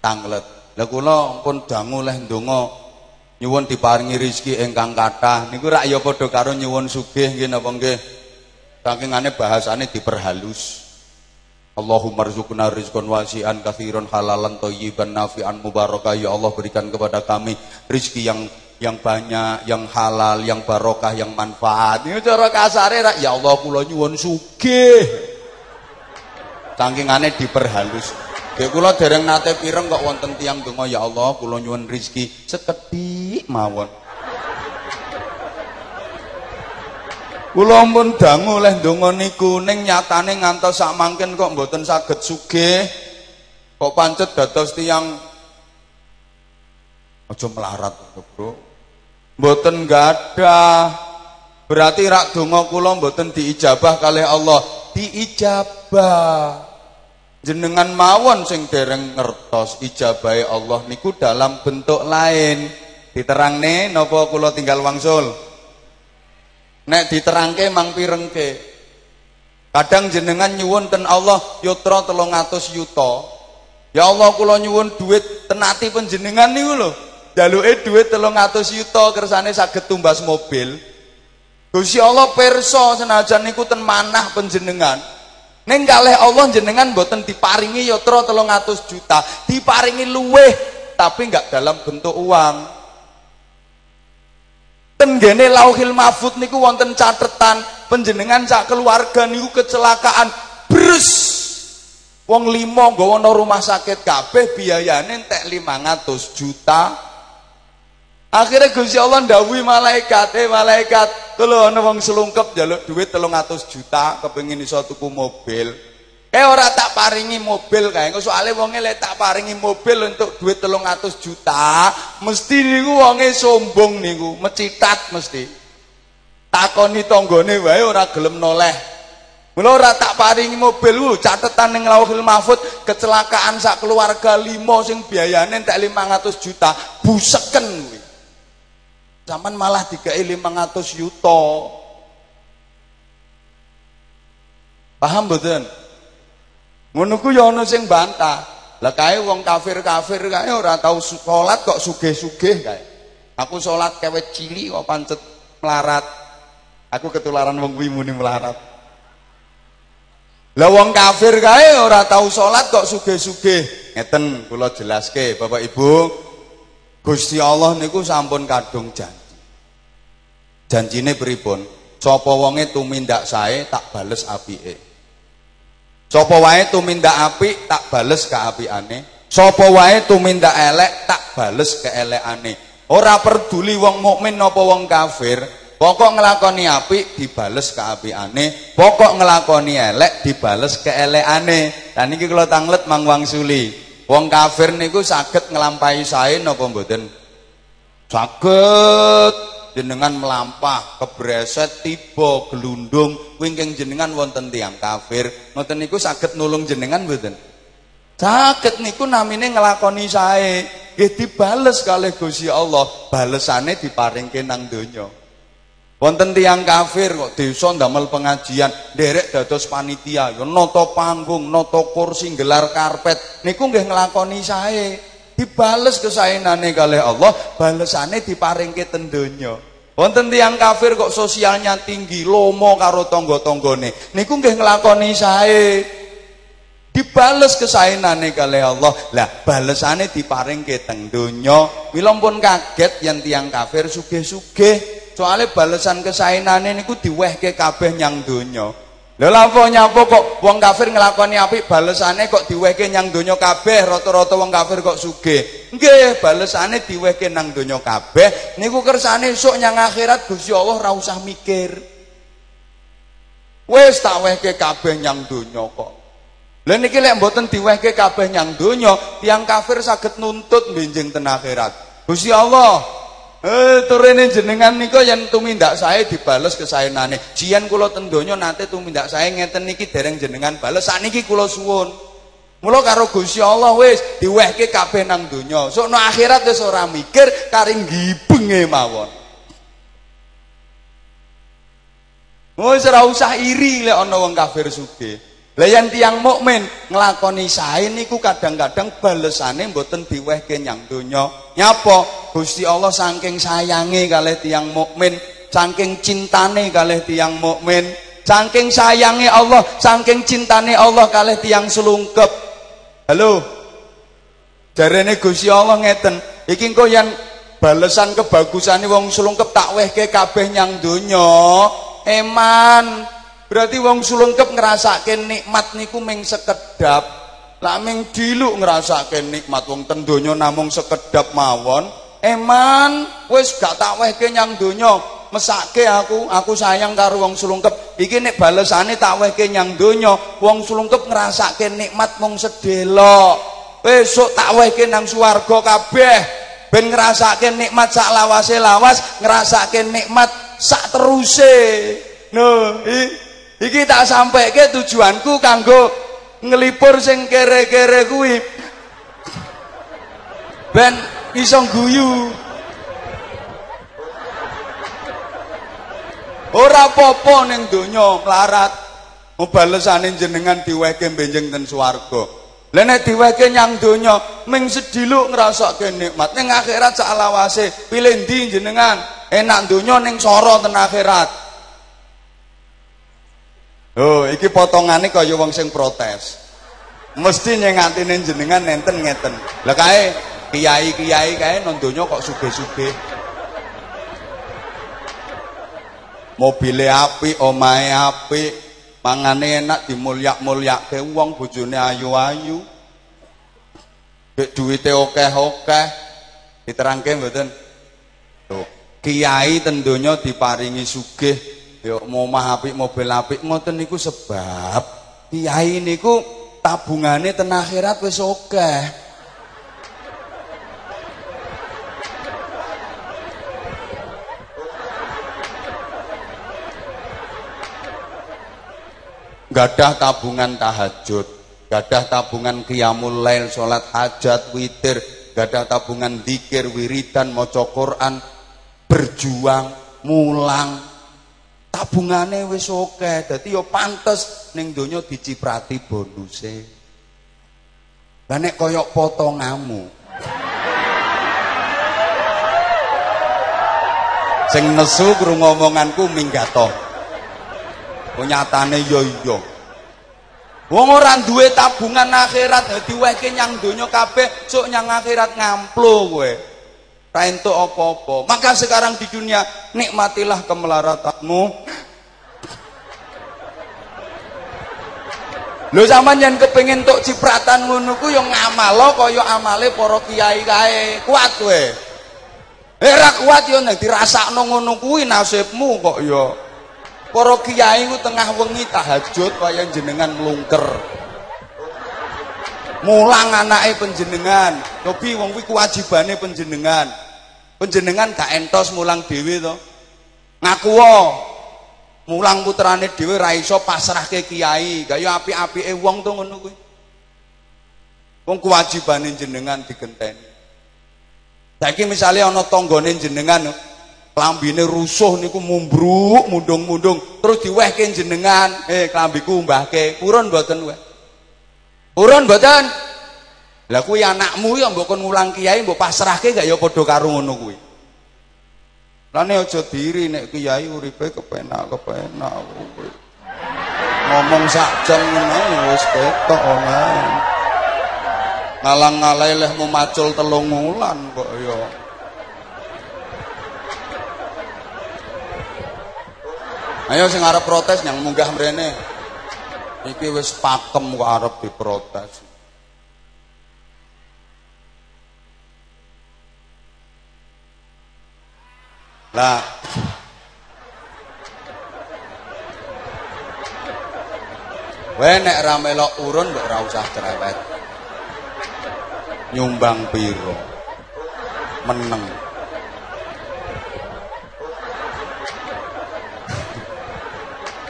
tanglet. Lah kula pun dangu leh ndonga nyuwun diparingi rezeki ingkang kathah. Niku rak ya padha karo nyuwun sugih nggih napa nggih. Sakingane bahasane diperhalus. Allahumma rizukna rizqan wasi'an kathiran halalan thayyiban nafi'an mubarakah ya Allah berikan kepada kami rezeki yang yang banyak, yang halal, yang barokah, yang manfaat. Ini cara kasare ya Allah kula nyuwun sugih. Sangkingane diperhalus. Nggih kula dereng nate pireng kok wonten tiyang donga ya Allah kula nyuwun rezeki sekedhik mawon. Kula pun dangu oleh donga niku ning nyatane ngantos sak mangken kok mboten saged sugih. Kok pancet dados tiyang aja melarat, Bro. Mboten gadah. Berarti rak donga kula mboten diijabah kalih Allah, diijabah. Jenengan mawon sing dereng ngertos ijabahe Allah niku dalam bentuk lain. Diterangne napa kula tinggal wangsul? Nek diterangke mang pirengke. Kadang jenengan nyuwun ten Allah yutra 300 yuta. Ya Allah kula nyuwun duit tenati panjenengan niku lho. Jaluke dhuwit 300 yuta kersane saged tumbas mobil. Gusti Allah perso senajan niku ten manah panjenengan. Ning kalih Allah jenengan mboten diparingi yatra 300 juta, diparingi luweh tapi enggak dalam bentuk uang. Tenggene Lauhil Mahfud niku wonten catetan panjenengan sak keluarga niku kecelakaan brus Wong limo nggawa rumah sakit kabeh biayane entek 500 juta Akhirnya Gusti Allah ndawuhi malaikat, "Eh malaikat, kalau ana wong selungkep jaluk duit 300 juta kepengin iso tuku mobil." Eh ora tak paringi mobil kae. Engko soalé wonge lek tak paringi mobil untuk duit 300 juta, mesti niku wonge sombong niku, mecitat mesti. Takoni tanggane wae ora gelem noleh. Mula ora tak paringi mobil lu catetan ning Lauhul Mahfud kecelakaan sak keluarga limo sing biayane entek 500 juta, buseken kuwi. Zaman malah 500 yuto. Paham mboten? Ngono ku ya sing bantah. Lah kae wong kafir-kafir kae ora tau salat kok sugih-sugih kae. Aku salat kewet cili kok pancet melarat. Aku ketularan wong kuwi muni melarat. Lah wong kafir kae ora tau salat kok sugih-sugih. Ngeten kula jelaske Bapak Ibu, Gusti Allah niku sampun kadung janji. Janjine pripun? Sapa wonge tumindak sae tak bales apike. Sapa wae tumindak apik tak bales kaapiane. Sapa wae tumindak elek tak bales keelekane. Ora peduli wong mukmin napa wong kafir, pokok nglakoni apik dibales keapiane, pokok nglakoni elek dibales keelekane. Lah niki kula tanglet Mang Wangsuli. Wong kafir niku saged nglampahi sae napa mboten? Saged jenengan melampah, kebreset, tiba, gelundung, wingking jenengan wonten tiang kafir. Ngoten niku saged nulung jenengan mboten? Saged niku namine nglakoni sae. Nggih dibales kalih Gusti Allah, balesane diparingke nang donya. Wonten tiang kafir kok desa ndamel pengajian, nderek dados panitia, ya nata panggung, nata kursi, gelar karpet, niku nggih nglakoni sae. Dibales kesaenane kalih Allah, balesane diparingke ten donya. Wonten tiang kafir kok sosialnya tinggi, lomo karo tangga-tanggane, niku nggih nglakoni sae. Dibales kesaenane kalih Allah. Lah balesane diparingke teng donya. Mila pun kaget yen tiang kafir sugih-sugih soalnya balesan kesainane niku diwehke kabeh nyang donya lha lapo nyapo kok wong kafir nglakoni apik balesane kok diwehke nyang donya kabeh rata-rata wong kafir kok sugih Nggih, balesane diwehke nang donya kabeh. Niku kersane esuk nyang akhirat Gusti Allah ora usah mikir. Wis tak wehke kabeh nyang donya kok. Lah niki lek mboten diwehke kabeh nyang donya, tiang kafir saged nuntut benjing ten akhirat. Gusti Allah, Eh turune jenengan nika yen tumindak saya dibales kesaenane. Jian kula ten donya nate tumindak saya ngeten niki dereng jenengan bales. Sakniki kula suwun. Mula karo Gusti Allah wis diwehke kabeh nang donya. Sok no akhirat wis ora mikir karing gibenge mawon. Wis ora usah iri lek ana wong kafir sugih. Lah yen tiyang mukmin nglakoni sae niku kadang-kadang balesane mboten diwehke nyang donya. Nyapa? Gusti Allah saking sayange kalih tiyang mukmin, saking cintane kalih tiyang mukmin, saking sayange Allah, saking cintane Allah kalih tiyang selungkep. Halo. Jarene Gusti Allah ngeten, iki engko yang balesan kebagusane wong sulungkep tak wehke kabeh nyang donya. Eman. Berarti wong sulungkep ngrasake nikmat niku ming sekedap. Lah ming diluk ngrasake nikmat wong ten donya namung sekedap mawon. Eman wis gak tak wehke nyang donya. mesake aku, aku sayang karo wong sulungkep. Iki nek balesane tak wehke nyang donya, wong sulungkep ngrasake nikmat mung sedelo. Besok tak wehke nang swarga kabeh. Ben ngrasake nikmat sak lawase lawas, ngrasake nikmat sak teruse. No, iki tak sampaike tujuanku kanggo ngelipur sing kere-kere kuwi. Ben iso guyu. Ora apa-apa ning donya mlarat. Balesane jenengan diwehke benjing ten swarga. Lah nek diwehke nyang donya ming sediluk ngrasake nikmat. Ning akhirat sak alawase, pilih ndi jenengan? Enak donya ning soro ten akhirat. Oh, iki potongane kaya wong sing protes. Mesti nyengatine jenengan nenten ngeten. Lah kae kiai-kiai kae nang kok sugih-sugih. mobile api, omahe api, mangane enak dimulyak-mulyakke wong bojone ayu-ayu. Duwite akeh-akeh diterangke mboten? Tuh, kiai ten donya diparingi sugih, ya omah apik, mobil apik ngoten niku sebab kiai niku tabungane ten akhirat wis akeh. gadah tabungan tahajud, gadah tabungan qiyamul lail, salat hajat, witir, gadah tabungan zikir, wiridan, maca Quran, berjuang, mulang. Tabungane wis akeh, dadi ya pantes ning donya diciprati bonuse. Lah nek kaya potongamu. Sing nesu krungu omonganku minggato. Nyatane yo iya. Wong ora duwe tabungan akhirat diwehke nyang donya kabeh, sok nyang akhirat ngamplo kowe. Ra entuk apa-apa. Maka sekarang di dunia nikmatilah kemelaratanmu. Lho sampean yen kepengin tok cipratan ngono ku yo ngamalo kaya amale para kiai kae. Kuat kowe. Eh ra kuat yo nek dirasakno ngono kuwi nasibmu kok yo. Para kiai ku tengah wengi tahajud kaya jenengan mlungker. Mulang anake panjenengan. Tapi wong kuwi kewajibane panjenengan. Panjenengan gak entos mulang dhewe to. Ngaku mulang putrane dhewe ra iso pasrahke kiai. Kaya apik-apike wong to ngono kuwi. Wong kewajibane jenengan digenteni. Saiki misale ana tanggane jenengan klambine rusuh niku mumbruk mundung-mundung terus diwehke jenengan eh klambiku mbahke purun mboten weh purun mboten lah kuwi anakmu ya mbok kon ngulang kiai mbok pasrahke gak ya padha karo ngono kuwi lane aja diri nek kiai uripe kepenak kepenak ngomong sak jam ngono wis ketok omongan ngalang-ngalai leh mau macul telung wulan kok ya Ayo sing arep protes yang munggah mrene. Iki wis pakem kok arep diprotes. Lah Wae nek urun mbok ora usah cerewet. Nyumbang piro? Meneng.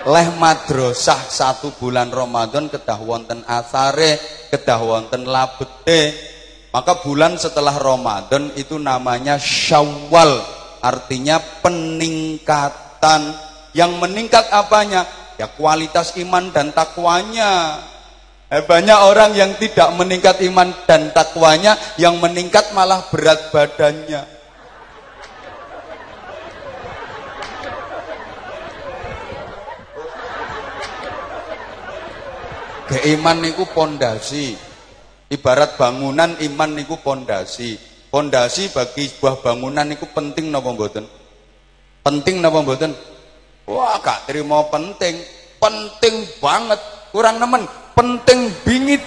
Leh madrasah satu bulan Ramadan kedah wonten asare, kedah wonten labete. Maka bulan setelah Ramadan itu namanya Syawal, artinya peningkatan. Yang meningkat apanya? ya kualitas iman dan takwanya eh, banyak orang yang tidak meningkat iman dan takwanya yang meningkat malah berat badannya keiman niku pondasi ibarat bangunan iman niku pondasi pondasi bagi sebuah bangunan niku penting napa mboten penting napa mboten Wah, gak terima penting. Penting banget. Kurang nemen. Penting bingit.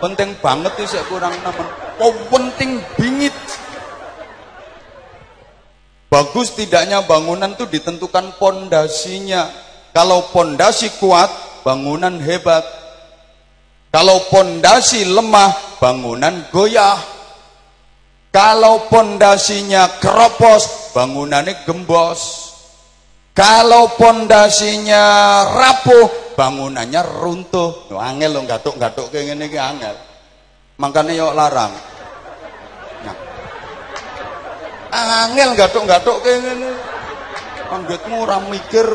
Penting banget itu saya kurang nemen. Oh, penting bingit. Bagus tidaknya bangunan itu ditentukan pondasinya. Kalau pondasi kuat, bangunan hebat. Kalau pondasi lemah, bangunan goyah. Kalau pondasinya keropos, bangunannya gembos. Kalau pondasinya rapuh, bangunannya runtuh. Angel lo gatuk-gatuk kayak gini angel. Makanya yuk larang. Nah. Angel gatuk-gatuk kayak gini. Anggitmu orang mikir.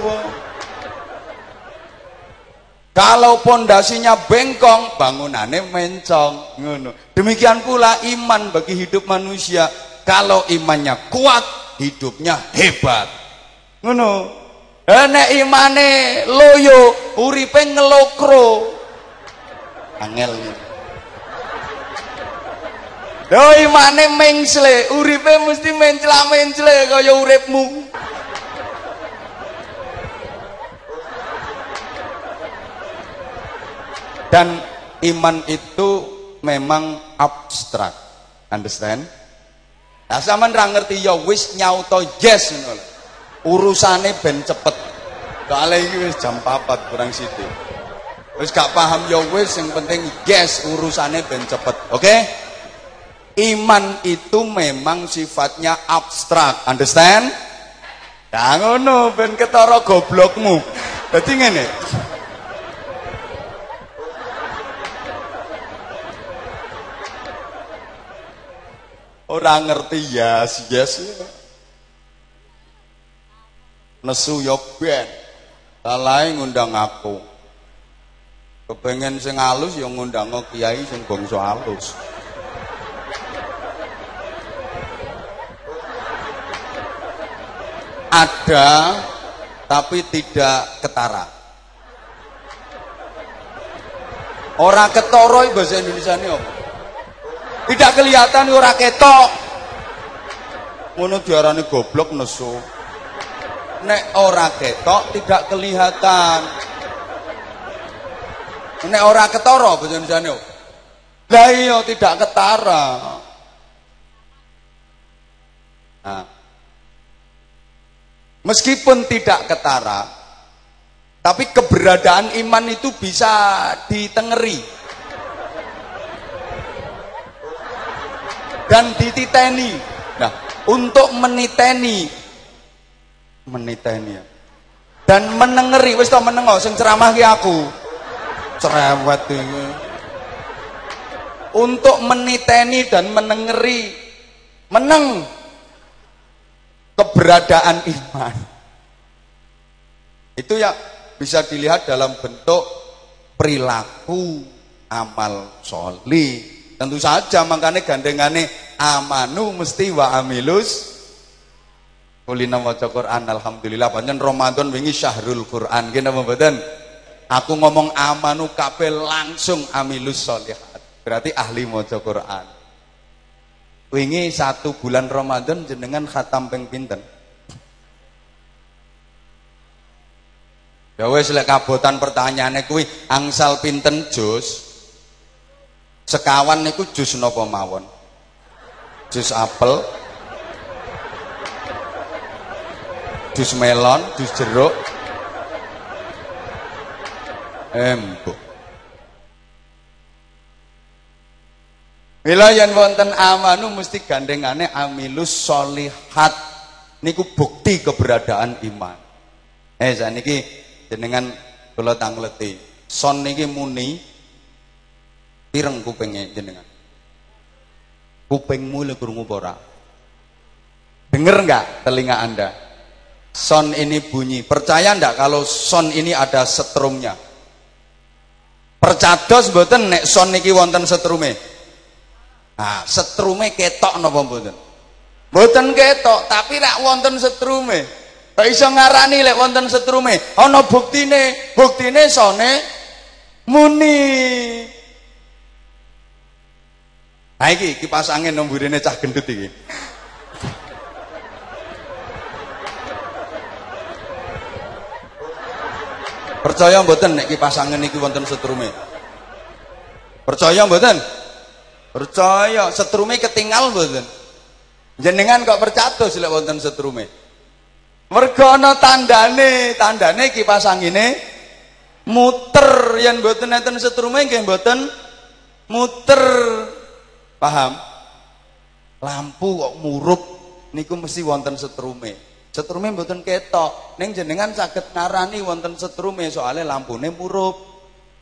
Kalau pondasinya bengkong, bangunannya mencong. Demikian pula iman bagi hidup manusia. Kalau imannya kuat, hidupnya hebat. Ngono. Nek imane loyo, uripe ngelokro. Angel. Do imane mengsle, uripe mesti mencla-mencle kaya uripmu. Dan iman itu memang abstrak. Understand? Nah, sama ra ngerti ya wis nyauto yes Urusane ben cepet. Soalnya ini wis jam 4 kurang sithik. Wis gak paham ya wis yang penting yes urusane ben cepet. Oke? Okay? Iman itu memang sifatnya abstrak. Understand? Ya ngono ben ketara goblokmu. Dadi ngene. Orang ngerti yes, yes. Nesu yo ben. Lalae ngundang aku. Kepengen sing halus ya ngundang kiai sing bangsa halus. Ada tapi tidak ketara. Orang ketoro bahasa Indonesia ini apa? Tidak kelihatan ora ketok. Ngono diarani goblok nesu. Nek ora ketok tidak kelihatan. Nek ora ketara basa Indonesia Lah iya tidak ketara. Nah. Meskipun tidak ketara, tapi keberadaan iman itu bisa ditengeri. Dan dititeni. Nah, untuk meniteni meniteni ya. Dan menengeri wis to menengo sing ceramah ki aku. Cerewet iki. Untuk meniteni dan menengeri meneng keberadaan iman. Itu ya bisa dilihat dalam bentuk perilaku amal sholih Tentu saja makanya gandengane amanu mesti wa amilus Kulina waca Quran alhamdulillah panjen Ramadan wingi syahrul Quran gini apa mboten? Aku ngomong amanu kabeh langsung amilus solihat. Berarti ahli maca Quran. Wingi satu bulan Ramadan jenengan khatam ping pinten? Ya wis lek kabotan pertanyaane kuwi angsal pinten jus? Sekawan niku jus napa mawon? jus apel, jus melon, jus jeruk. Empuk. Mila yen wonten amanu mesti gandengane amilus solihat. Niku bukti keberadaan iman. Eh saniki jenengan kula tangleti. Son niki muni pireng kupingnya jenengan. Kupingmu le krungu ora? Dengar enggak telinga Anda? Son ini bunyi. Percaya enggak kalau son ini ada setrumnya? Percados mboten nek son niki wonten setrume? Nah, setrume ketok napa mboten? Mboten ketok, tapi lek wonten setrume. Kok iso ngarani lek wonten setrume? Ana buktine, buktine sone muni. Nah iki kipas angin nomburene cah gendut iki. Percaya mboten nek kipas angin iki wonten setrume? Percaya mboten? Percaya, setrume ketinggal mboten. Jenengan kok percatus lek wonten setrume. Mergo ana tandane, tandane kipas angine muter yen mboten enten setrume nggih mboten muter. Paham? Lampu kok murup niku mesti wonten setrume. Setrume mboten ketok. Ning jenengan saged ngarani wonten setrume soalnya lampune murup.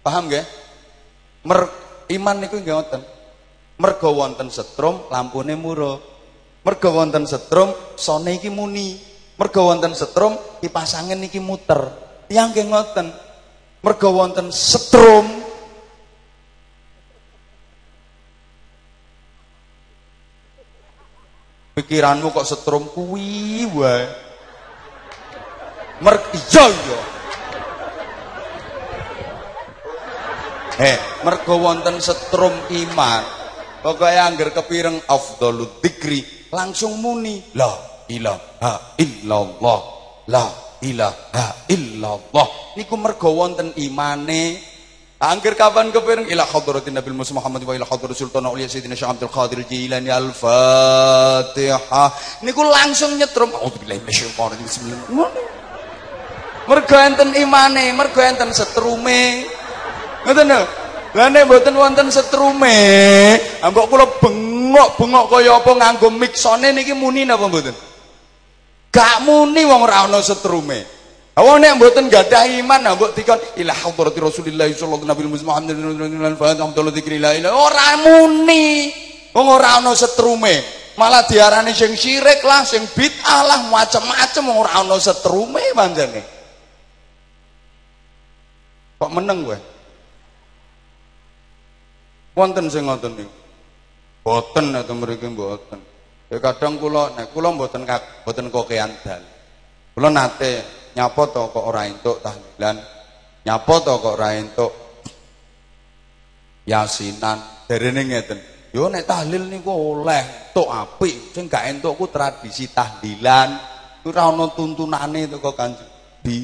Paham nggih? Mer iman niku nggih wonten mergo wonten setrum lampune murup mergo wonten setrum sone iki muni mergo wonten setrum kipas angin iki muter yang nggih ngoten mergo wonten setrum pikiranmu kok setrum kuwi wae? Mer iya iya. Eh, mergo wonten setrum iman. Pokoknya angger kepireng afdhalud dzikri. Langsung muni la ilaha illallah. La ilaha illallah. Niku mergo wonten imane Angger kapan kepireng ila hadratin Nabi Muhammad wa ila hadrat Sultan Auliya Sayyidina Syekh Abdul Qadir Jilani Al-Fatihah. Niku langsung nyetrum auzubillahi minasyaitonir. Bismillah. Mergo enten imane, mergo enten setrume. Ngoten lho. Lah nek mboten wonten setrume, ambok kula bengok-bengok kaya apa nganggo miksone niki muni napa mboten? Gak muni wong ora ana setrume. Wong nek mboten gadah iman ambok dikon ila hadrati Rasulillah sallallahu alaihi wasallam Muhammad ora muni. Wong ora ana setrume. Malah diarani sing syirik lah, sing bid'ah lah, macam-macam ora ana setrume panjane. Kok meneng kowe? Wonten sing ngoten niku. Boten atau mriki mboten. Ya kadang kula nek kula mboten mboten kokean dal. Kula nate nyapa to kok ora entuk tahlilan. Nyapa to kok ora entuk yasinan. Derene ngeten. Yo nek tahlil niku oleh, tok apik. Sing gak entuk ku tradisi tahlilan. Ku ora ana tuntunane teko Kanjeng Bi.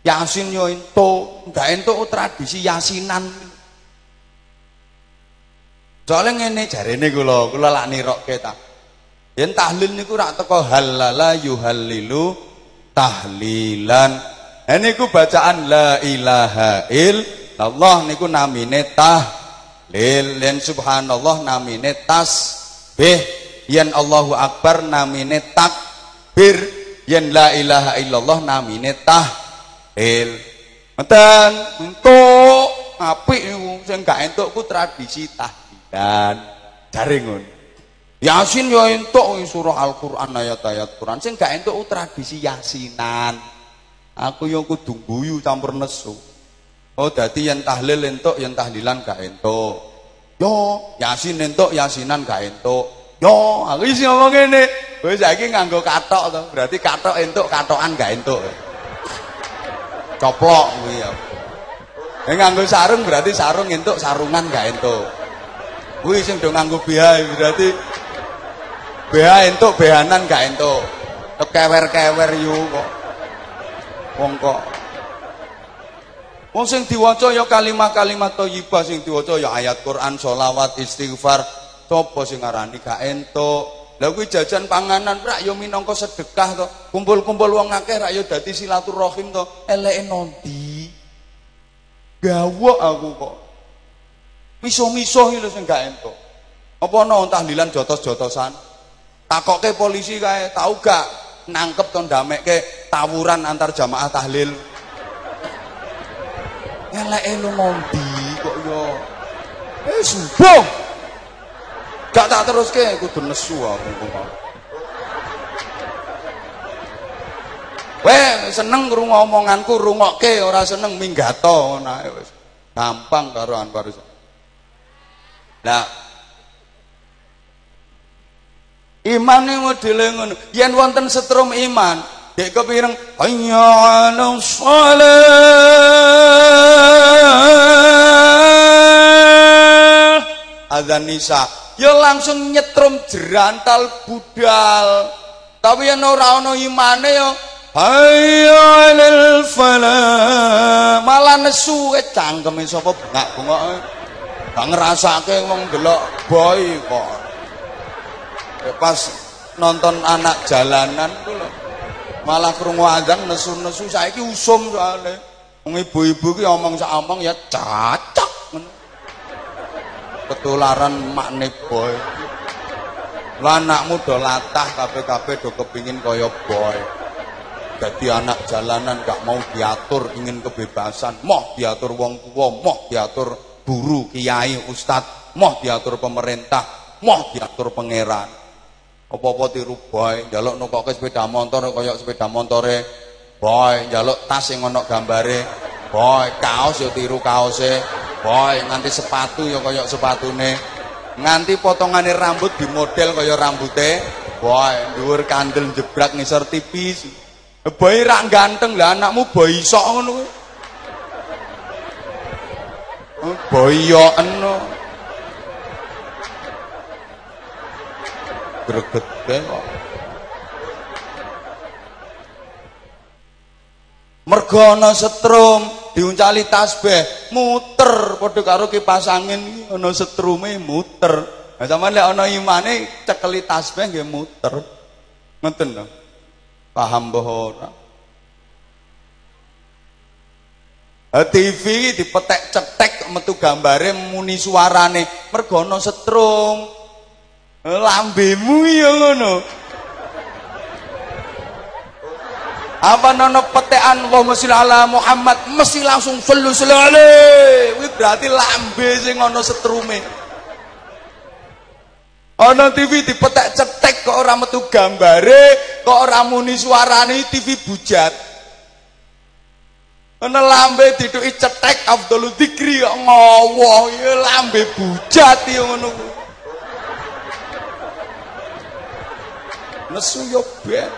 Yasin yo entuk, gak entuk tradisi yasinan. Soalnya ngene jarene kula, kula lak nirokke ta. Yen tahlil niku rak teko halala yuhallilu tahlilan. Nah niku bacaan la ilaha illallah niku namine tahlil. Yen subhanallah namine tasbih. Yen Allahu akbar namine takbir. Yen la ilaha illallah namine tahlil. Mboten entuk apik niku sing gak entuk ku tradisi tahlil dan jaringun Yasin ya entuk surah Al-Qur'an ayat-ayat Quran sing gak entuk tradisi yasinan. Aku yang kudu guyu campur nesu. Oh dadi yen tahlil entuk yen tahlilan gak entuk. Yo yasin entuk yasinan gak entuk. Yo aku isi ngomong ngene. Kowe saiki nganggo katok to. Berarti katok entuk katokan gak entuk. Coplok kuwi ya. Nek nganggo sarung berarti sarung entuk sarungan gak entuk. Kuwi sing do nganggo berarti BH entuk behanan gak entuk. Kewer-kewer yu kok. Wong kok Wong sing diwaca ya kalimat-kalimat thayyibah sing diwaca ya ayat Quran, sholawat, istighfar, Sopo sing ngarani gak entuk? Lah kuwi jajan panganan rak yo minangka sedekah to. Kumpul-kumpul wong akeh rak yo dadi silaturahim to. Eleke nondi. Gawok aku kok. Miso-miso iki lho sing gak entuk. Apa ana tahlilan jotos-jotosan? Takoke polisi kae, tau gak nangkep to ndamekke tawuran antar jamaah tahlil. Eleke lu ngondi kok yo. Eh subuh. Gak tak teruske kudu nesu aku. Weh, seneng omonganku, rungokke ora seneng minggato wis. Gampang karo Anwar. Lah Iman ini modele ngono. Yen wonten setrum iman, dek kepireng hayya 'alas shalah. Adzan nisa ya langsung nyetrum jerantal budal. Tapi yang ora ana imane ya hayya lil fala malah nesu ke cangkeme sapa bengak-bengok. Gak ngrasake wong delok boy kok ya pas nonton anak jalanan lho malah krungu azan nesu-nesu saiki usum soalnya. Ibu-ibu ki omong sak omong ya cacak ketularan makne boy. Lah anakmu do latah kabeh-kabeh do kepingin kaya boy. Jadi anak jalanan gak mau diatur ingin kebebasan. Moh diatur wong tua moh diatur guru kiai ustad. Moh diatur pemerintah moh diatur pangeran apa-apa jaluk nukoke sepeda motor kaya sepeda motore. Boy jaluk tas yang ono gambare. Boy kaos ya tiru kaose. Boy nganti sepatu ya kaya sepatune. Nganti potongane rambut di model kaya rambute. Boy dhuwur kandel jebrak ngisor tipis. Boy rak ganteng. Lah anakmu boy sok ngono kuwi. Boy yo eno gregete kok. Mergo ana setrum diuncali tasbih muter padha karo kipas angin iki ana setrume muter. Nah sampean lek ana imane cekeli tasbih nggih muter. Ngoten lho paham mbah ora? TV dipetek cetek metu gambare muni suarane. Mergo ana setrum lambemu ya ngono. Apa nono petean Allahumma sholli ala Muhammad mesti langsung sallu alaihi kuwi berarti lambe sing ana setrume ana TV dipetek cetek kok ora metu gambare kok ora muni suarane TV bujat. Ana lambe dituki cetek Abdul Dzikri kok ya lambe bujat ya ngono nesu yo ben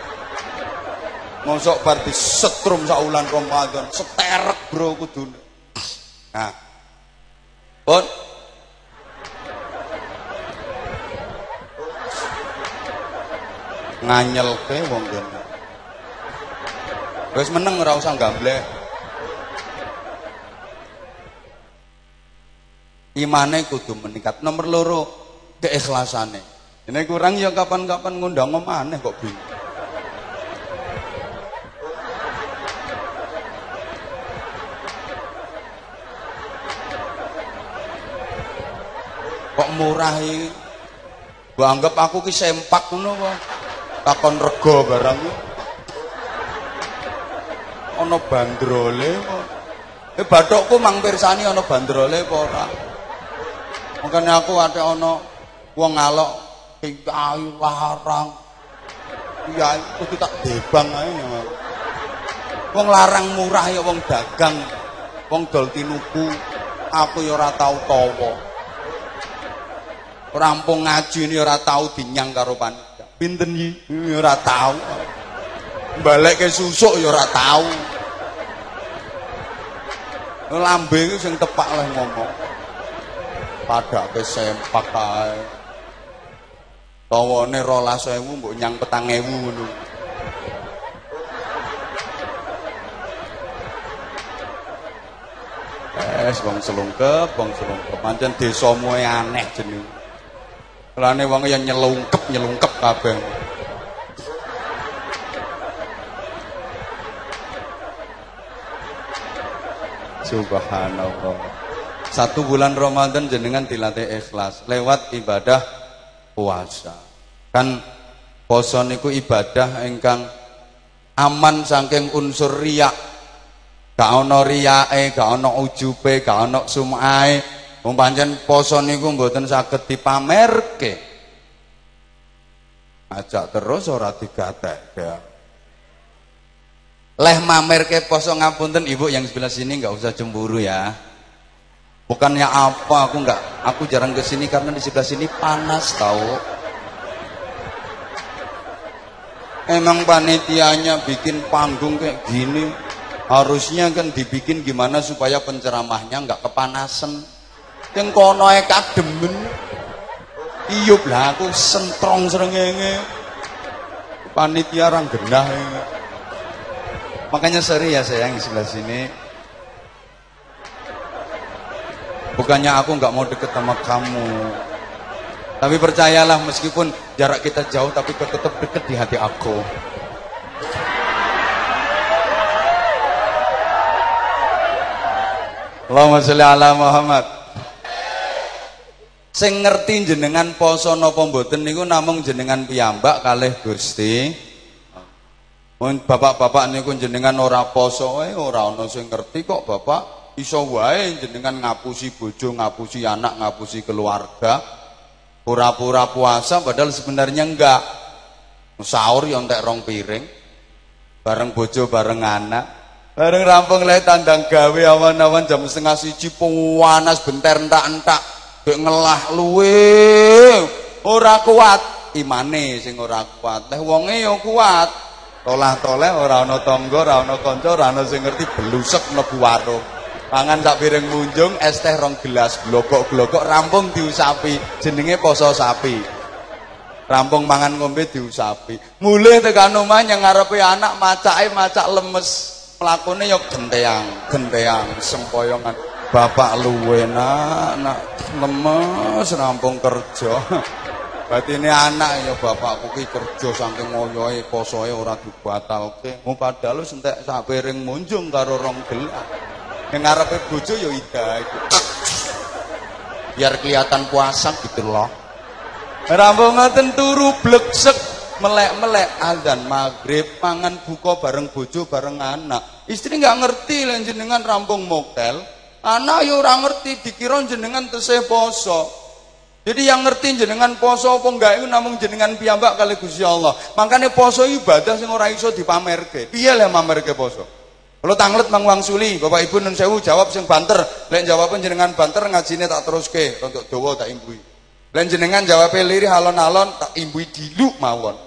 Mosok bar setrum saulan Ramadan, seterek bro kudune. Nah. Pun nganyelke wong kene. Wis meneng ora usah gamblek. Imane kudu meningkat. Nomor loro keikhlasane. Ini kurang ya kapan-kapan ngundang maneh kok bingung. kok murah iki mbok anggap aku ki sempak ngono kok takon rego barang ana bandrole kok eh bathokku mang pirsani bandrole apa ora? Makane aku ate ana wong ngalok ayu larang. Iya kudu tak debang ae wong larang murah ya wong dagang. Wong dol tinuku aku ya ora tau tawa. Rampung ngaji ini ora tahu dinyang karo panitia. Pinten iki ora tahu balik ke susuk ya ora tahu lambe sing tepak lah ngomong. Pada ke sempak kae tawane rolas ewu mbok nyang petang ewu ngono Eh, wong selungkep, wong selungkep. Pancen desamu aneh jeneng. Lane wong yang nyelungkep nyelungkep kabeh. Subhanallah. Satu bulan Ramadan jenengan dilatih ikhlas lewat ibadah puasa. Kan poso niku ibadah ingkang aman saking unsur riak. Gak ana riyake, gak ana ujube, gak ana sumae. Wong pancen poso niku mboten saged dipamerke. Ajak terus ora digatek ya. Leh mamer ke poso ngapunten ibu yang sebelah sini nggak usah cemburu ya. Bukannya apa aku nggak, aku jarang ke sini karena di sebelah sini panas tahu. Emang panitianya bikin panggung kayak gini, harusnya kan dibikin gimana supaya penceramahnya nggak kepanasan. Yang kono kademen. Iyup lah aku sentrong serengenge. Panitia orang genah. Makanya sorry ya sayang di sebelah sini. Bukannya aku nggak mau deket sama kamu. Tapi percayalah meskipun jarak kita jauh tapi kau tetap deket di hati aku. Allahumma sholli ala Muhammad. Sing ngerti jenengan poso napa mboten niku namung jenengan piyambak kalih Gusti bapak-bapak niku jenengan ora poso wae ora ana sing ngerti kok bapak iso wae jenengan ngapusi bojo, ngapusi anak, ngapusi keluarga. Pura-pura puasa padahal sebenarnya enggak. Sahur yo entek rong piring. Bareng bojo, bareng anak. Bareng rampung le tandang gawe awan-awan jam setengah siji panas benter entak-entak. Ngelah luwe. Ora kuat imane sing ora kuat. Teh wonge yo kuat. Tolah-toleh ora ana tangga, ora ana kanca, ora ana sing ngerti belusek mlebu warung. Pangan sak piring munjung, es teh rong gelas, glokok-glokok rampung diusapi. Jenenge poso sapi. Rampung mangan ngombe diusapi. Mulih tekan omah yang ngarepe anak macake macak lemes. Mlakune yo genteang, genteang sempoyongan. Bapak luwe nak, nak lemes rampung kerja. ini anak ya bapakku ki kerja saking ngoyoe posoe ora dibatalke. Mu padahal sentek sak piring munjung karo rong gelas. Ning ngarepe bojo ya ida iku. Biar kelihatan puasa gitu loh. Rampung ngoten turu bleksek melek-melek azan maghrib pangan buka bareng bojo bareng anak. Istri nggak ngerti lan jenengan rampung mokel. Anak ya ora ngerti dikira jenengan tesih poso. Jadi yang ngerti jenengan poso apa enggak itu namung jenengan piyambak kali Gusti Allah. Makanya poso ibadah sing ora iso dipamerke. Piye lah mamerke poso? Kalau tanglet mang suli, Bapak Ibu nun sewu jawab sing banter. Lain jawaban jenengan banter ngajine tak teruske, untuk dawa tak imbui. Lain jenengan jawab liri halon-halon tak imbui dilu mawon.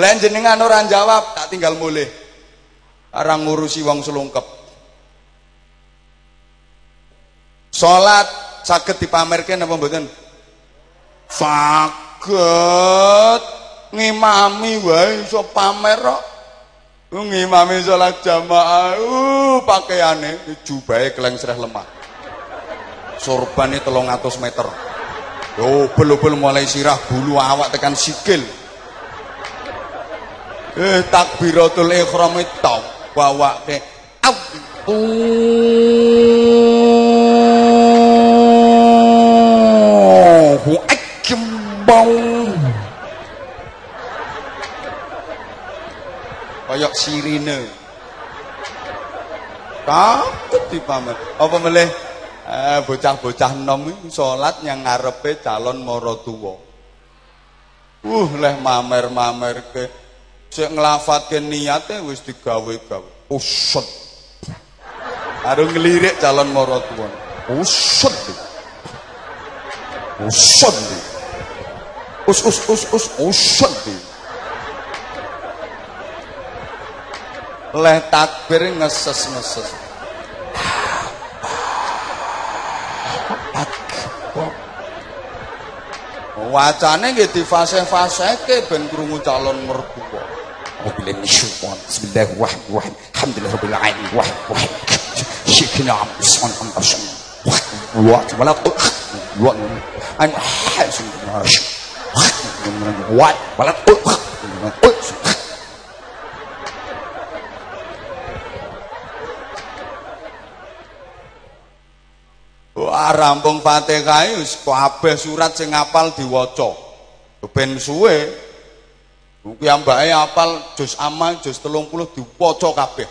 Lain jenengan orang jawab tak tinggal mulih. Arang ngurusi wong selungkep. Salat saged dipamerke napa mboten? Saged ngimami wae iso pamer kok. Ngimami salat jamaah, uh pakaiane jubahe sreh lemah. Sorbane 300 meter. Yo bel-bel mulai sirah bulu awak tekan sikil. Eh takbiratul ihram itu bawake. Allahu kembang kayak sirine. Takut dipamer. Apa meleh? Eh, bocah-bocah nom salat yang ngarepe calon mara tuwa. Uh leh mamer-mamer ke. Sik nglafatke niate wis digawe-gawe. Usut. Karo ngelirik calon mara tuwa. Usut. Usut. Us us us us leh takbir ngeses ngeses wacane nggih difase-faseke ben krungu calon mertua Wabillahi minasyaitan. Bismillahirrahmanirrahim. Alhamdulillahirabbil alamin. Wah wah. Syekina amsan amsan. Wah wah wala wah. An hasan what walat Wah, rampung Fatihah wis kabeh surat sing apal diwaca. Ben suwe. Kuwi ambake apal juz amma juz 30 diwaca kabeh.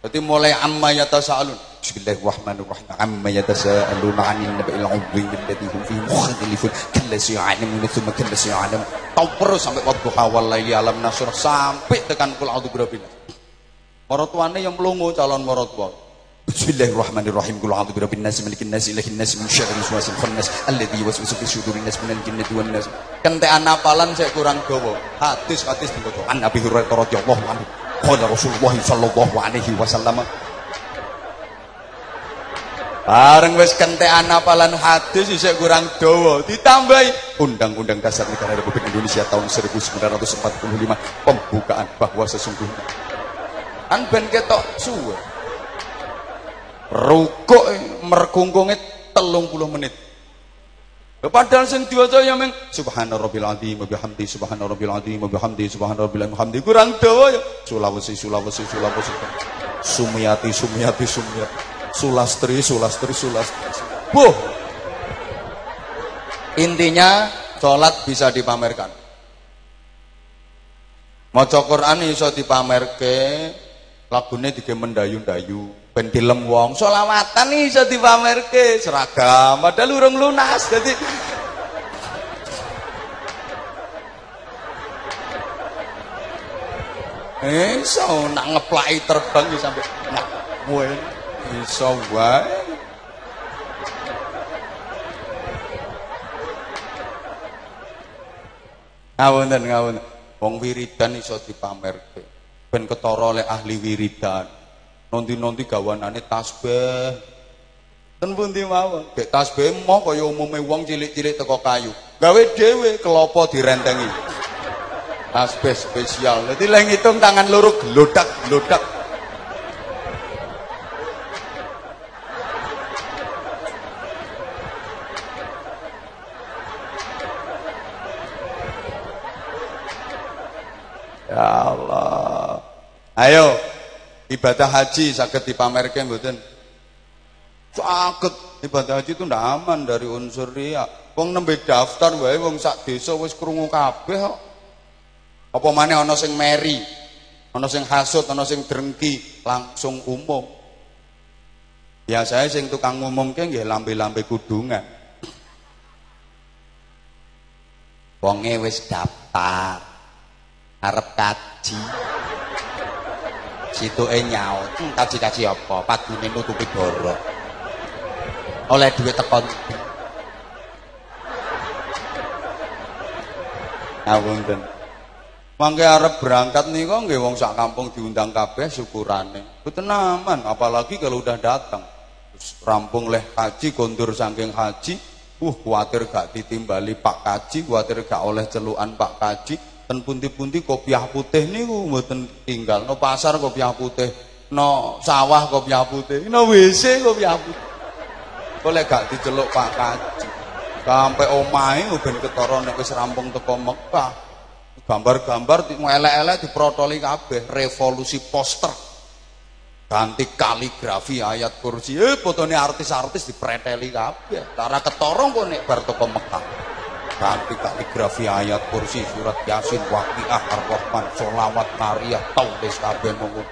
Dadi mulai amma yatasaalun. Bismillahirrahmanirrahim. Amma yatasaaluna 'anil naba'il 'adzim alladzi hum fihi mukhtalifun. Kalla sayalamun tsumma kalla sayalamun. Tau terus sampai wadduha wal laili alam nasr sampai tekan kul a'udzu birabbil. Maratuane yang mlungu calon maratuane. Bismillahirrahmanirrahim. Qul a'udzu birabbin nas, malikin nas, ilahin nas, min syarril waswasil khannas alladzi yuwaswisu fi sudurin nas minal jinnati wan nas. Kentekan apalan saya kurang dawa. Hadis-hadis diwaca. An Abi Hurairah radhiyallahu anhu. Qala Rasulullah sallallahu alaihi wasallam. Bareng wis kentekan apalan hadis isih kurang dawa, ditambahi Undang-Undang Dasar Negara Republik Indonesia tahun 1945 pembukaan bahwa sesungguhnya kan ben ketok suwe rukuk merkungkunge 30 menit. Padahal sing diwaca ya meng subhana rabbil azim wa bihamdi subhana rabbil azim wa bihamdi subhana rabbil hamdi kurang dawa ya. Sulawesi Sulawesi Sulawesi. Sumiyati Sumiyati Sumiyati Sulastri Sulastri Sulastri. Buh. Intinya sholat bisa dipamerkan. Maca Quran iso dipamerke lagune dige mendayu-dayu ben dilem wong. Selawatan iso dipamerke. Seragam. Padahal urung lunas. Jadi iso nak ngeplai terbang ya sampai nak kowe iso wae. Ngawonten ngawonten. Wong wiridan iso dipamerke. Ben ketara oleh ahli wiridan Nanti-nanti gawanane tasbih. Ten pundi mawon? Gek tasbih mau kaya umume wong cilik-cilik teko kayu. Gawe dhewe kelopo direntengi. Tasbih spesial. Dadi lek ngitung tangan loro glodak-glodak. Ya Allah. Ayo, Ibadah haji sakit dipamerkan mboten? Sakit ibadah haji itu ndak aman dari unsur ria. Wong nembe daftar wae wong sak desa wis krungu kabeh kok. Apa maneh ana sing meri, ana sing hasud, ana sing drengki, langsung umum. Biasanya sing tukang ngumumke nggih lambe-lambe kudungan. Wonge wis daftar arep kaji situke nyaut. Hmm, kaji-kaji apa? Padune nutupi borok. Oleh duit tekon. Ngawunten mangke arep berangkat nih kok nggih wong sak kampung diundang kabeh syukurane. Mboten aman apalagi kalau udah datang. Rampung leh kaji kondur saking haji. Uh kuatir gak ditimbali Pak Kaji kuatir gak oleh celukan Pak Kaji ten pundi-pundi kopiah putih niku mboten tinggal no pasar kopiah putih no sawah kopiah putih no WC kopiah putih. Boleh gak diceluk Pak Kaji? Sampai omahe ben ketara nek wis rampung teko Mekah. Gambar-gambar elek-elek diprotoli kabeh revolusi poster. Ganti kaligrafi ayat kursi. Eh fotone artis-artis dipreteli kabeh. Cara ketorong kok nek bar teko Mekah ganti kaligrafi ayat kursi surat yasin waqiah ar-rahman solawat maria taulis kabeh monggo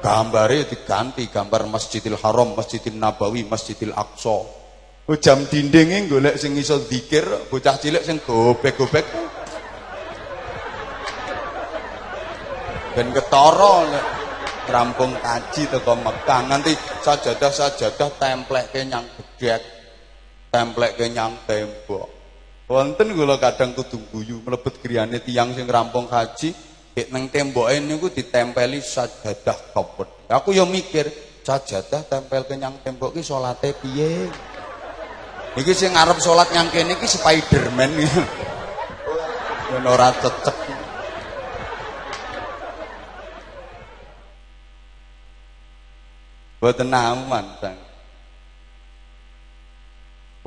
gambare diganti gambar Masjidil Haram Masjidil Nabawi Masjidil Aqsa. Oh, jam dindingnya golek sing iso zikir bocah cilik sing gobek-gobek. Dan ketara rampung kaji teko Mekah. Nanti sajadah-sajadah templek nyang gedek templek nyang tembok Wonten kula kadang kudu guyu mlebet griyane tiyang sing rampung haji, nek nang temboke niku ditempeli sajadah kopet. Aku yo mikir, sajadah tempel kenyang tembok ki salate piye? Iki sing ngarep salat nyang kene iki Spiderman iki. Yen ora cecek. Boten aman, Sang.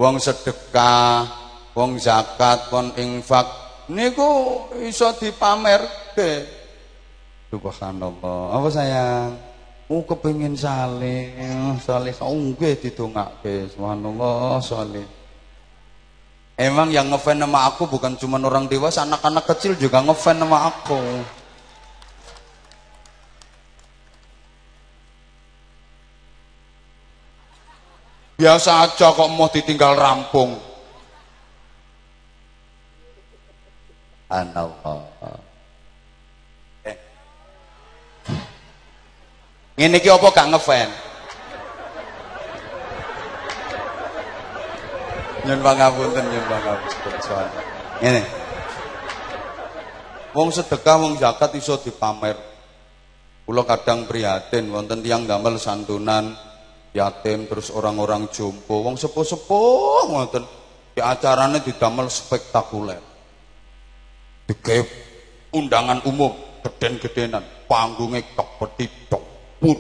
Wong sedekah wong zakat kon infak niku iso dipamerke. Subhanallah. Apa sayang? Oh kepengin saleh, saleh oh nggih didongake. Subhanallah, saleh. Emang yang ngefan sama aku bukan cuma orang dewasa, anak-anak kecil juga ngefan sama aku. Biasa aja kok mau ditinggal rampung. Anallah. Eh. Ngene iki apa gak ngefan? Nyun pangapunten, nyun pangapunten soal. Ngene. Wong sedekah wong zakat iso dipamer. Kula kadang prihatin wonten tiyang damel santunan yatim terus orang-orang jompo, wong sepuh-sepuh ngoten. Di acarane didamel spektakuler digawe undangan umum geden-gedenan panggungnya tok peti tok pun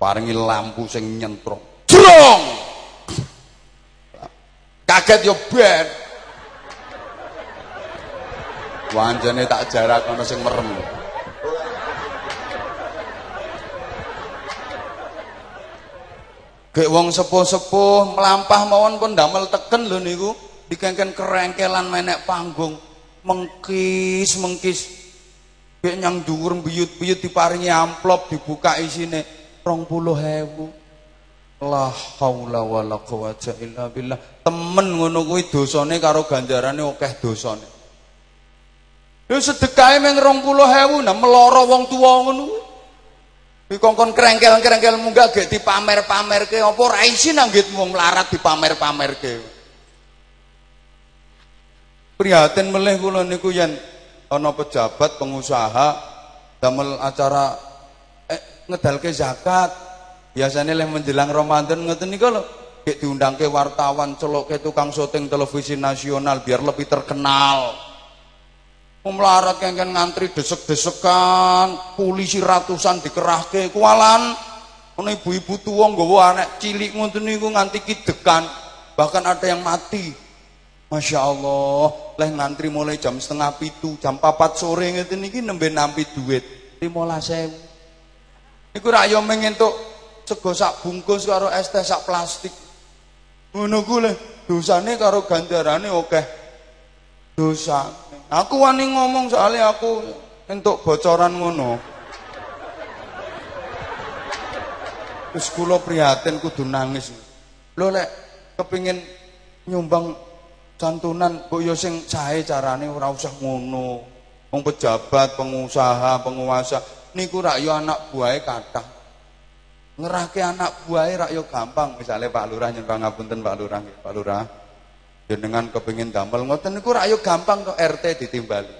paringi lampu sing nyentrong. Jrong! Kaget yo ben. Wanjane tak jarak ana sing merem. Gek wong sepuh-sepuh melampah mawon pun damel teken lho niku. Dikengken kerengkelan menek panggung mengkis mengkis Bek nyang dhuwur biyut-biyut diparingi amplop dibuka isine 20.000. La haula wala quwata illa billah. Temen ngono kuwi dosane karo ganjarane akeh dosane. Lho sedekahe mung 20.000 nah meloro wong tuwa ngono. Dikongkon krengkel-krengkel munggah gek dipamer-pamerke apa ra isin anggit wong dipamer-pamerke prihatin meleh kula niku yen ana pejabat pengusaha damel acara eh, ngedalke zakat biasanya leh menjelang Ramadan ngeten niku lho Kayak diundangke wartawan, celokke tukang syuting televisi nasional biar lebih terkenal. Melarat kan ngantri desek-desekan, polisi ratusan dikerahke, kualan. Ono ibu-ibu tua nggawa anak cilik ngoten niku nganti kidekan, bahkan ada yang mati. Masya Allah, leh ngantri mulai jam setengah pitu, jam papat sore ngeten niki nembe nampi duit lima sewu. Iku rak yo mengentuk sego sak bungkus karo es teh sak plastik. Ngono ku le dosane karo ganjarane oke. Dosa. Aku wani ngomong soalnya aku entuk bocoran ngono. Terus kula prihatin kudu nangis. Lho lek kepingin nyumbang santunan kok ya sing carane ora usah ngono. Wong pejabat, pengusaha, penguasa niku rak yo anak buahe kathah. Ngerahke anak buahe rak yo gampang. Misale Pak Lurah nyen pangapunten Pak Lurah, Pak Lurah. Jenengan kepengin damel ngoten niku rak yo gampang kok RT ditimbali.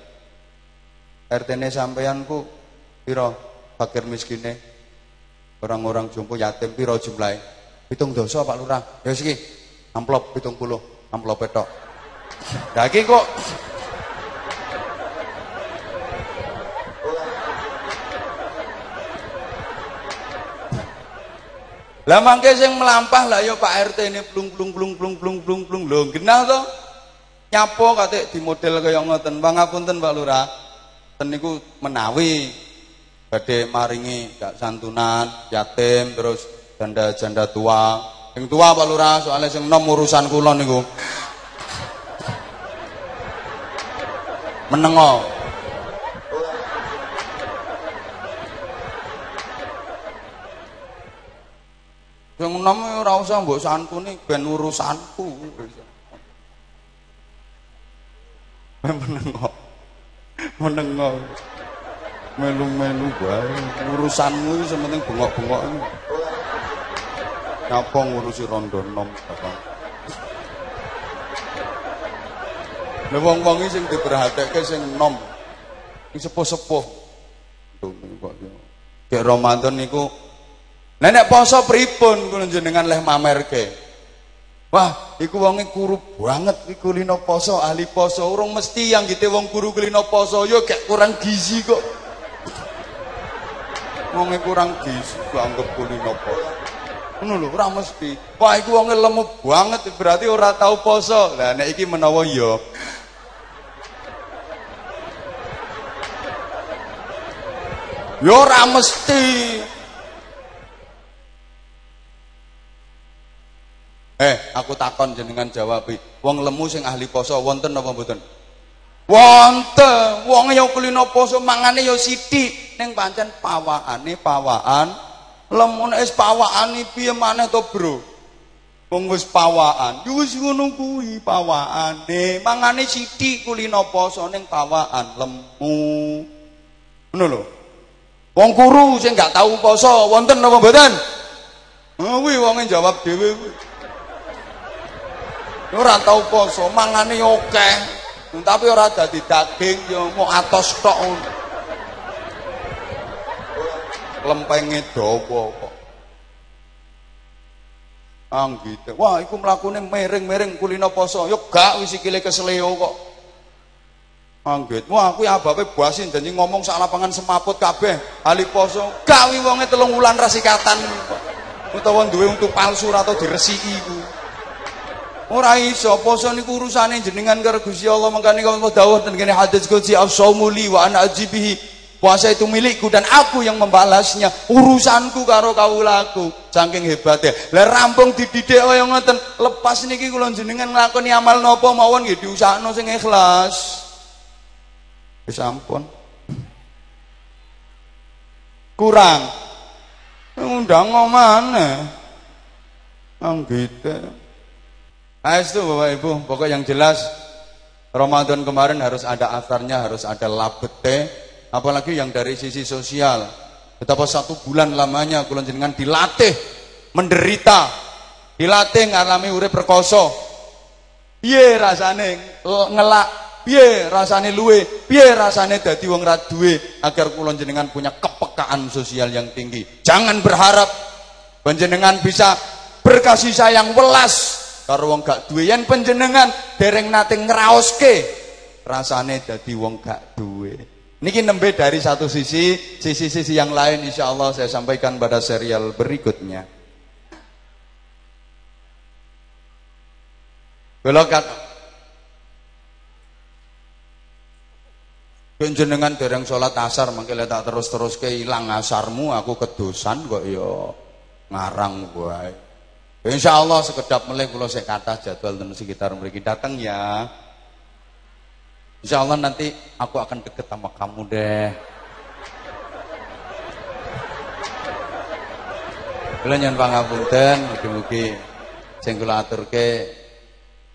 RT-ne sampeyan ku pira fakir miskine? Orang-orang jumbo yatim pira jumlahe? Pitung dosa Pak Lurah. Ya iki amplop pitung puluh, amplop petok. Daging kok Lah mangke sing melampah lah ya Pak RT ini plung plung plung plung plung plung plung lho genah to. Nyapo kate di model kaya ngoten. Pangapunten Pak Lurah. Ten niku menawi badhe maringi gak santunan yatim terus janda-janda tua. Sing tua Pak Lurah soalnya sing nom urusan kula niku. Menengo Yang enam ora usah mbok santuni ben urusanku. Menengo. Menengo. Melu-melu bae. Urusanmu iki sementing bengok-bengok. Napa ngurusi rondo nom, Bapak? Lha wong-wong sing diperhatekake sing nom. Sing sepuh-sepuh. Dek Ramadan niku Nenek poso pripun kula jenengan leh mamerke. Wah, iku wonge kuru banget iku lino poso, ahli poso. Urung mesti yang gitu wong kuru kulino poso yo gak kurang gizi kok. Wonge kurang gizi kok anggap kulino poso. Ngono lho, ora mesti. Wah, iku wonge lemu banget berarti ora tau poso. Lah nek iki menawa yo Ya ora mesti. Eh, aku takon jenengan jawab. Wong lemu sing ahli poso wonten apa mboten? Wonten. Wong ya kulino poso mangane ya sithik ning pancen pawakane pawaan. Lemune wis pawakane piye maneh to, Bro? Wong wis pawaan. Ya wis ngono kuwi pawakane. Mangane sithik kulino poso ning pawaan lemu. Ngono lho. Wong kuru sing gak tahu poso wonten apa mboten? Oh, kuwi wonge jawab dhewe kuwi. ora tau poso mangane oke. Tapi ora dadi daging yo mau atos tok lempenge dawa kok. Anggite wah iku mlakune miring-miring kulino poso. Yo gak wis sikile kesleo kok anggit wah kuwi abape basin janji ngomong sak lapangan semaput kabeh ali poso gawi wonge telung wulan rasikatan utawa duwe untuk palsu atau diresiki ku Ora iso poso niku urusane jenengan karo Gusti Allah mangkane kau dawuh ten kene hadis qudsi as-saumu li wa ana ajibihi. Puasa itu milikku dan aku yang membalasnya. Urusanku karo kaulaku. Saking hebatnya. Lah rampung dididik kaya ngoten. Lepas niki kula jenengan nglakoni amal napa mawon nggih diusahno sing ikhlas. Wis ampun. Kurang. Undang mana? Anggite. Nah itu Bapak Ibu, pokok yang jelas Ramadan kemarin harus ada asarnya, harus ada labete, apalagi yang dari sisi sosial. Betapa satu bulan lamanya kulon jenengan dilatih menderita, dilatih ngalami urip perkoso. Piye rasane ngelak, piye rasane luwe, piye rasane dadi wong ra duwe agar kulon jenengan punya kepekaan sosial yang tinggi. Jangan berharap panjenengan bisa berkasih sayang welas karo wong gak duwe. Yen panjenengan dereng nate ngraoske rasane dadi wong gak duwe. Niki nembe dari satu sisi sisi-sisi yang lain insya Allah saya sampaikan pada serial berikutnya Penjenengan dereng sholat asar mangkile tak terus-terus ke ilang asarmu aku kedosan kok yo ngarang gue Insya Allah sekedap meleh kalau saya kata jadwal dan sekitar mriki datang ya. Insya Allah nanti aku akan deket sama kamu deh. Kula nyuwun pangapunten, mugi-mugi sing kula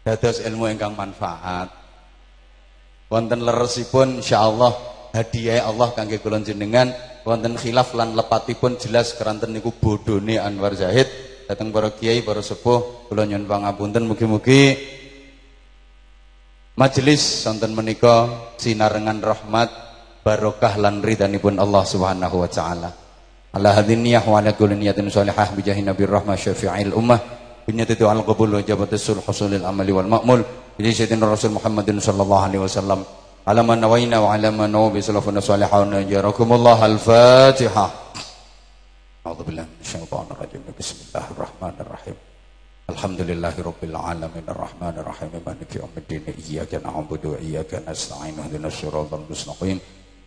dados ilmu ingkang manfaat. Wonten leresipun insyaallah hadiah Allah kangge kula jenengan, wonten khilaf lan lepatipun jelas keranten niku bodhone Anwar Zahid. Datang para kiai para sepuh kula nyuwun pangapunten. Mugi-mugi majelis sonten menika sinarengan rahmat barokah lan ridhanipun Allah Subhanahu wa taala. Ala hadiniyah wa ala kulli niyatin salihah bi jahi nabi rahmah syafi'il ummah. Binyati al qabul wa jabatus sul husulil amali wal ma'mul bi sayyidina rasul Muhammadin sallallahu alaihi wasallam ala man nawaina wa ala man nawabi salafuna salihun. Jarakumullah al-fatihah أعوذ بالله من الشيطان الرجيم بسم الله الرحمن الرحيم الحمد لله رب العالمين الرحمن الرحيم مالك يوم الدين إياك نعبد وإياك نستعين اهدنا الصراط المستقيم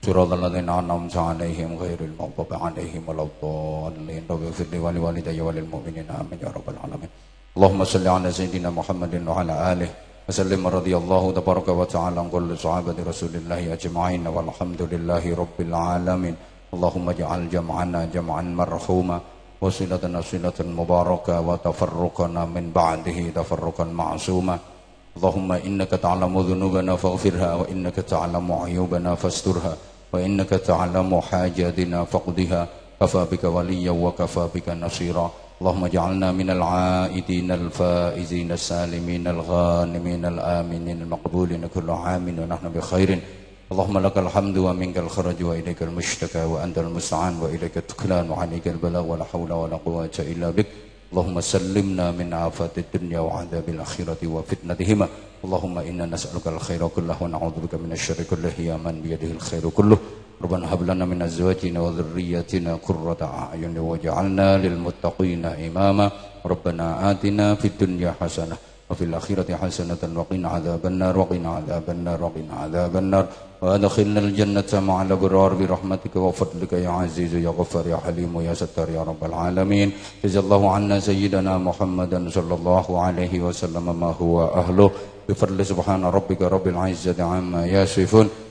صراط الذين أنعمت عليهم غير المغضوب عليهم ولا الضالين رب اغفر لي ولوالدي وللمؤمنين آمين يا رب العالمين اللهم صل على سيدنا محمد وعلى آله وسلم رضي الله تبارك وتعالى عن كل صحابة رسول الله أجمعين والحمد لله رب العالمين. اللهم اجعل جمعنا جمعا مرحوما وصلتنا صلة مباركة وتفرقنا من بعده تفرقا معصوما. اللهم إنك تعلم ذنوبنا فاغفرها وإنك تعلم عيوبنا فاسترها وإنك تعلم حاجاتنا فاقضها. كفى بك وليا وكفى بك نصيرا. اللهم اجعلنا من العائدين الفائزين السالمين الغانمين الآمنين المقبولين كل عام ونحن بخير. اللهم لك الحمد ومنك الخرج وإليك المشتكى وأنت المستعان وإليك التكلان وعليك البلاغ ولا حول ولا قوة إلا بك. اللهم سلمنا من آفات الدنيا وعذاب الآخرة وفتنتهما. اللهم إنا نسألك الخير كله ونعوذ بك من الشر كله. يا من بيده الخير كله. ربنا هب لنا من أزواجنا وذرياتنا قرة أعين واجعلنا للمتقين إماما. ربنا آتنا في الدنيا حسنة وفي الآخرة حسنة وقنا عذاب النار وقنا عذاب النار وقنا عذاب النار. وأدخلنا الجنة مع الأبرار برحمتك وفضلك يا عزيز يا غفار يا حليم يا ستار يا رب العالمين. جزا الله عنا سيدنا محمدا صلى الله عليه وسلم ما هو أهله؟ بفضل سبحان ربك رب العزة عما يصفون.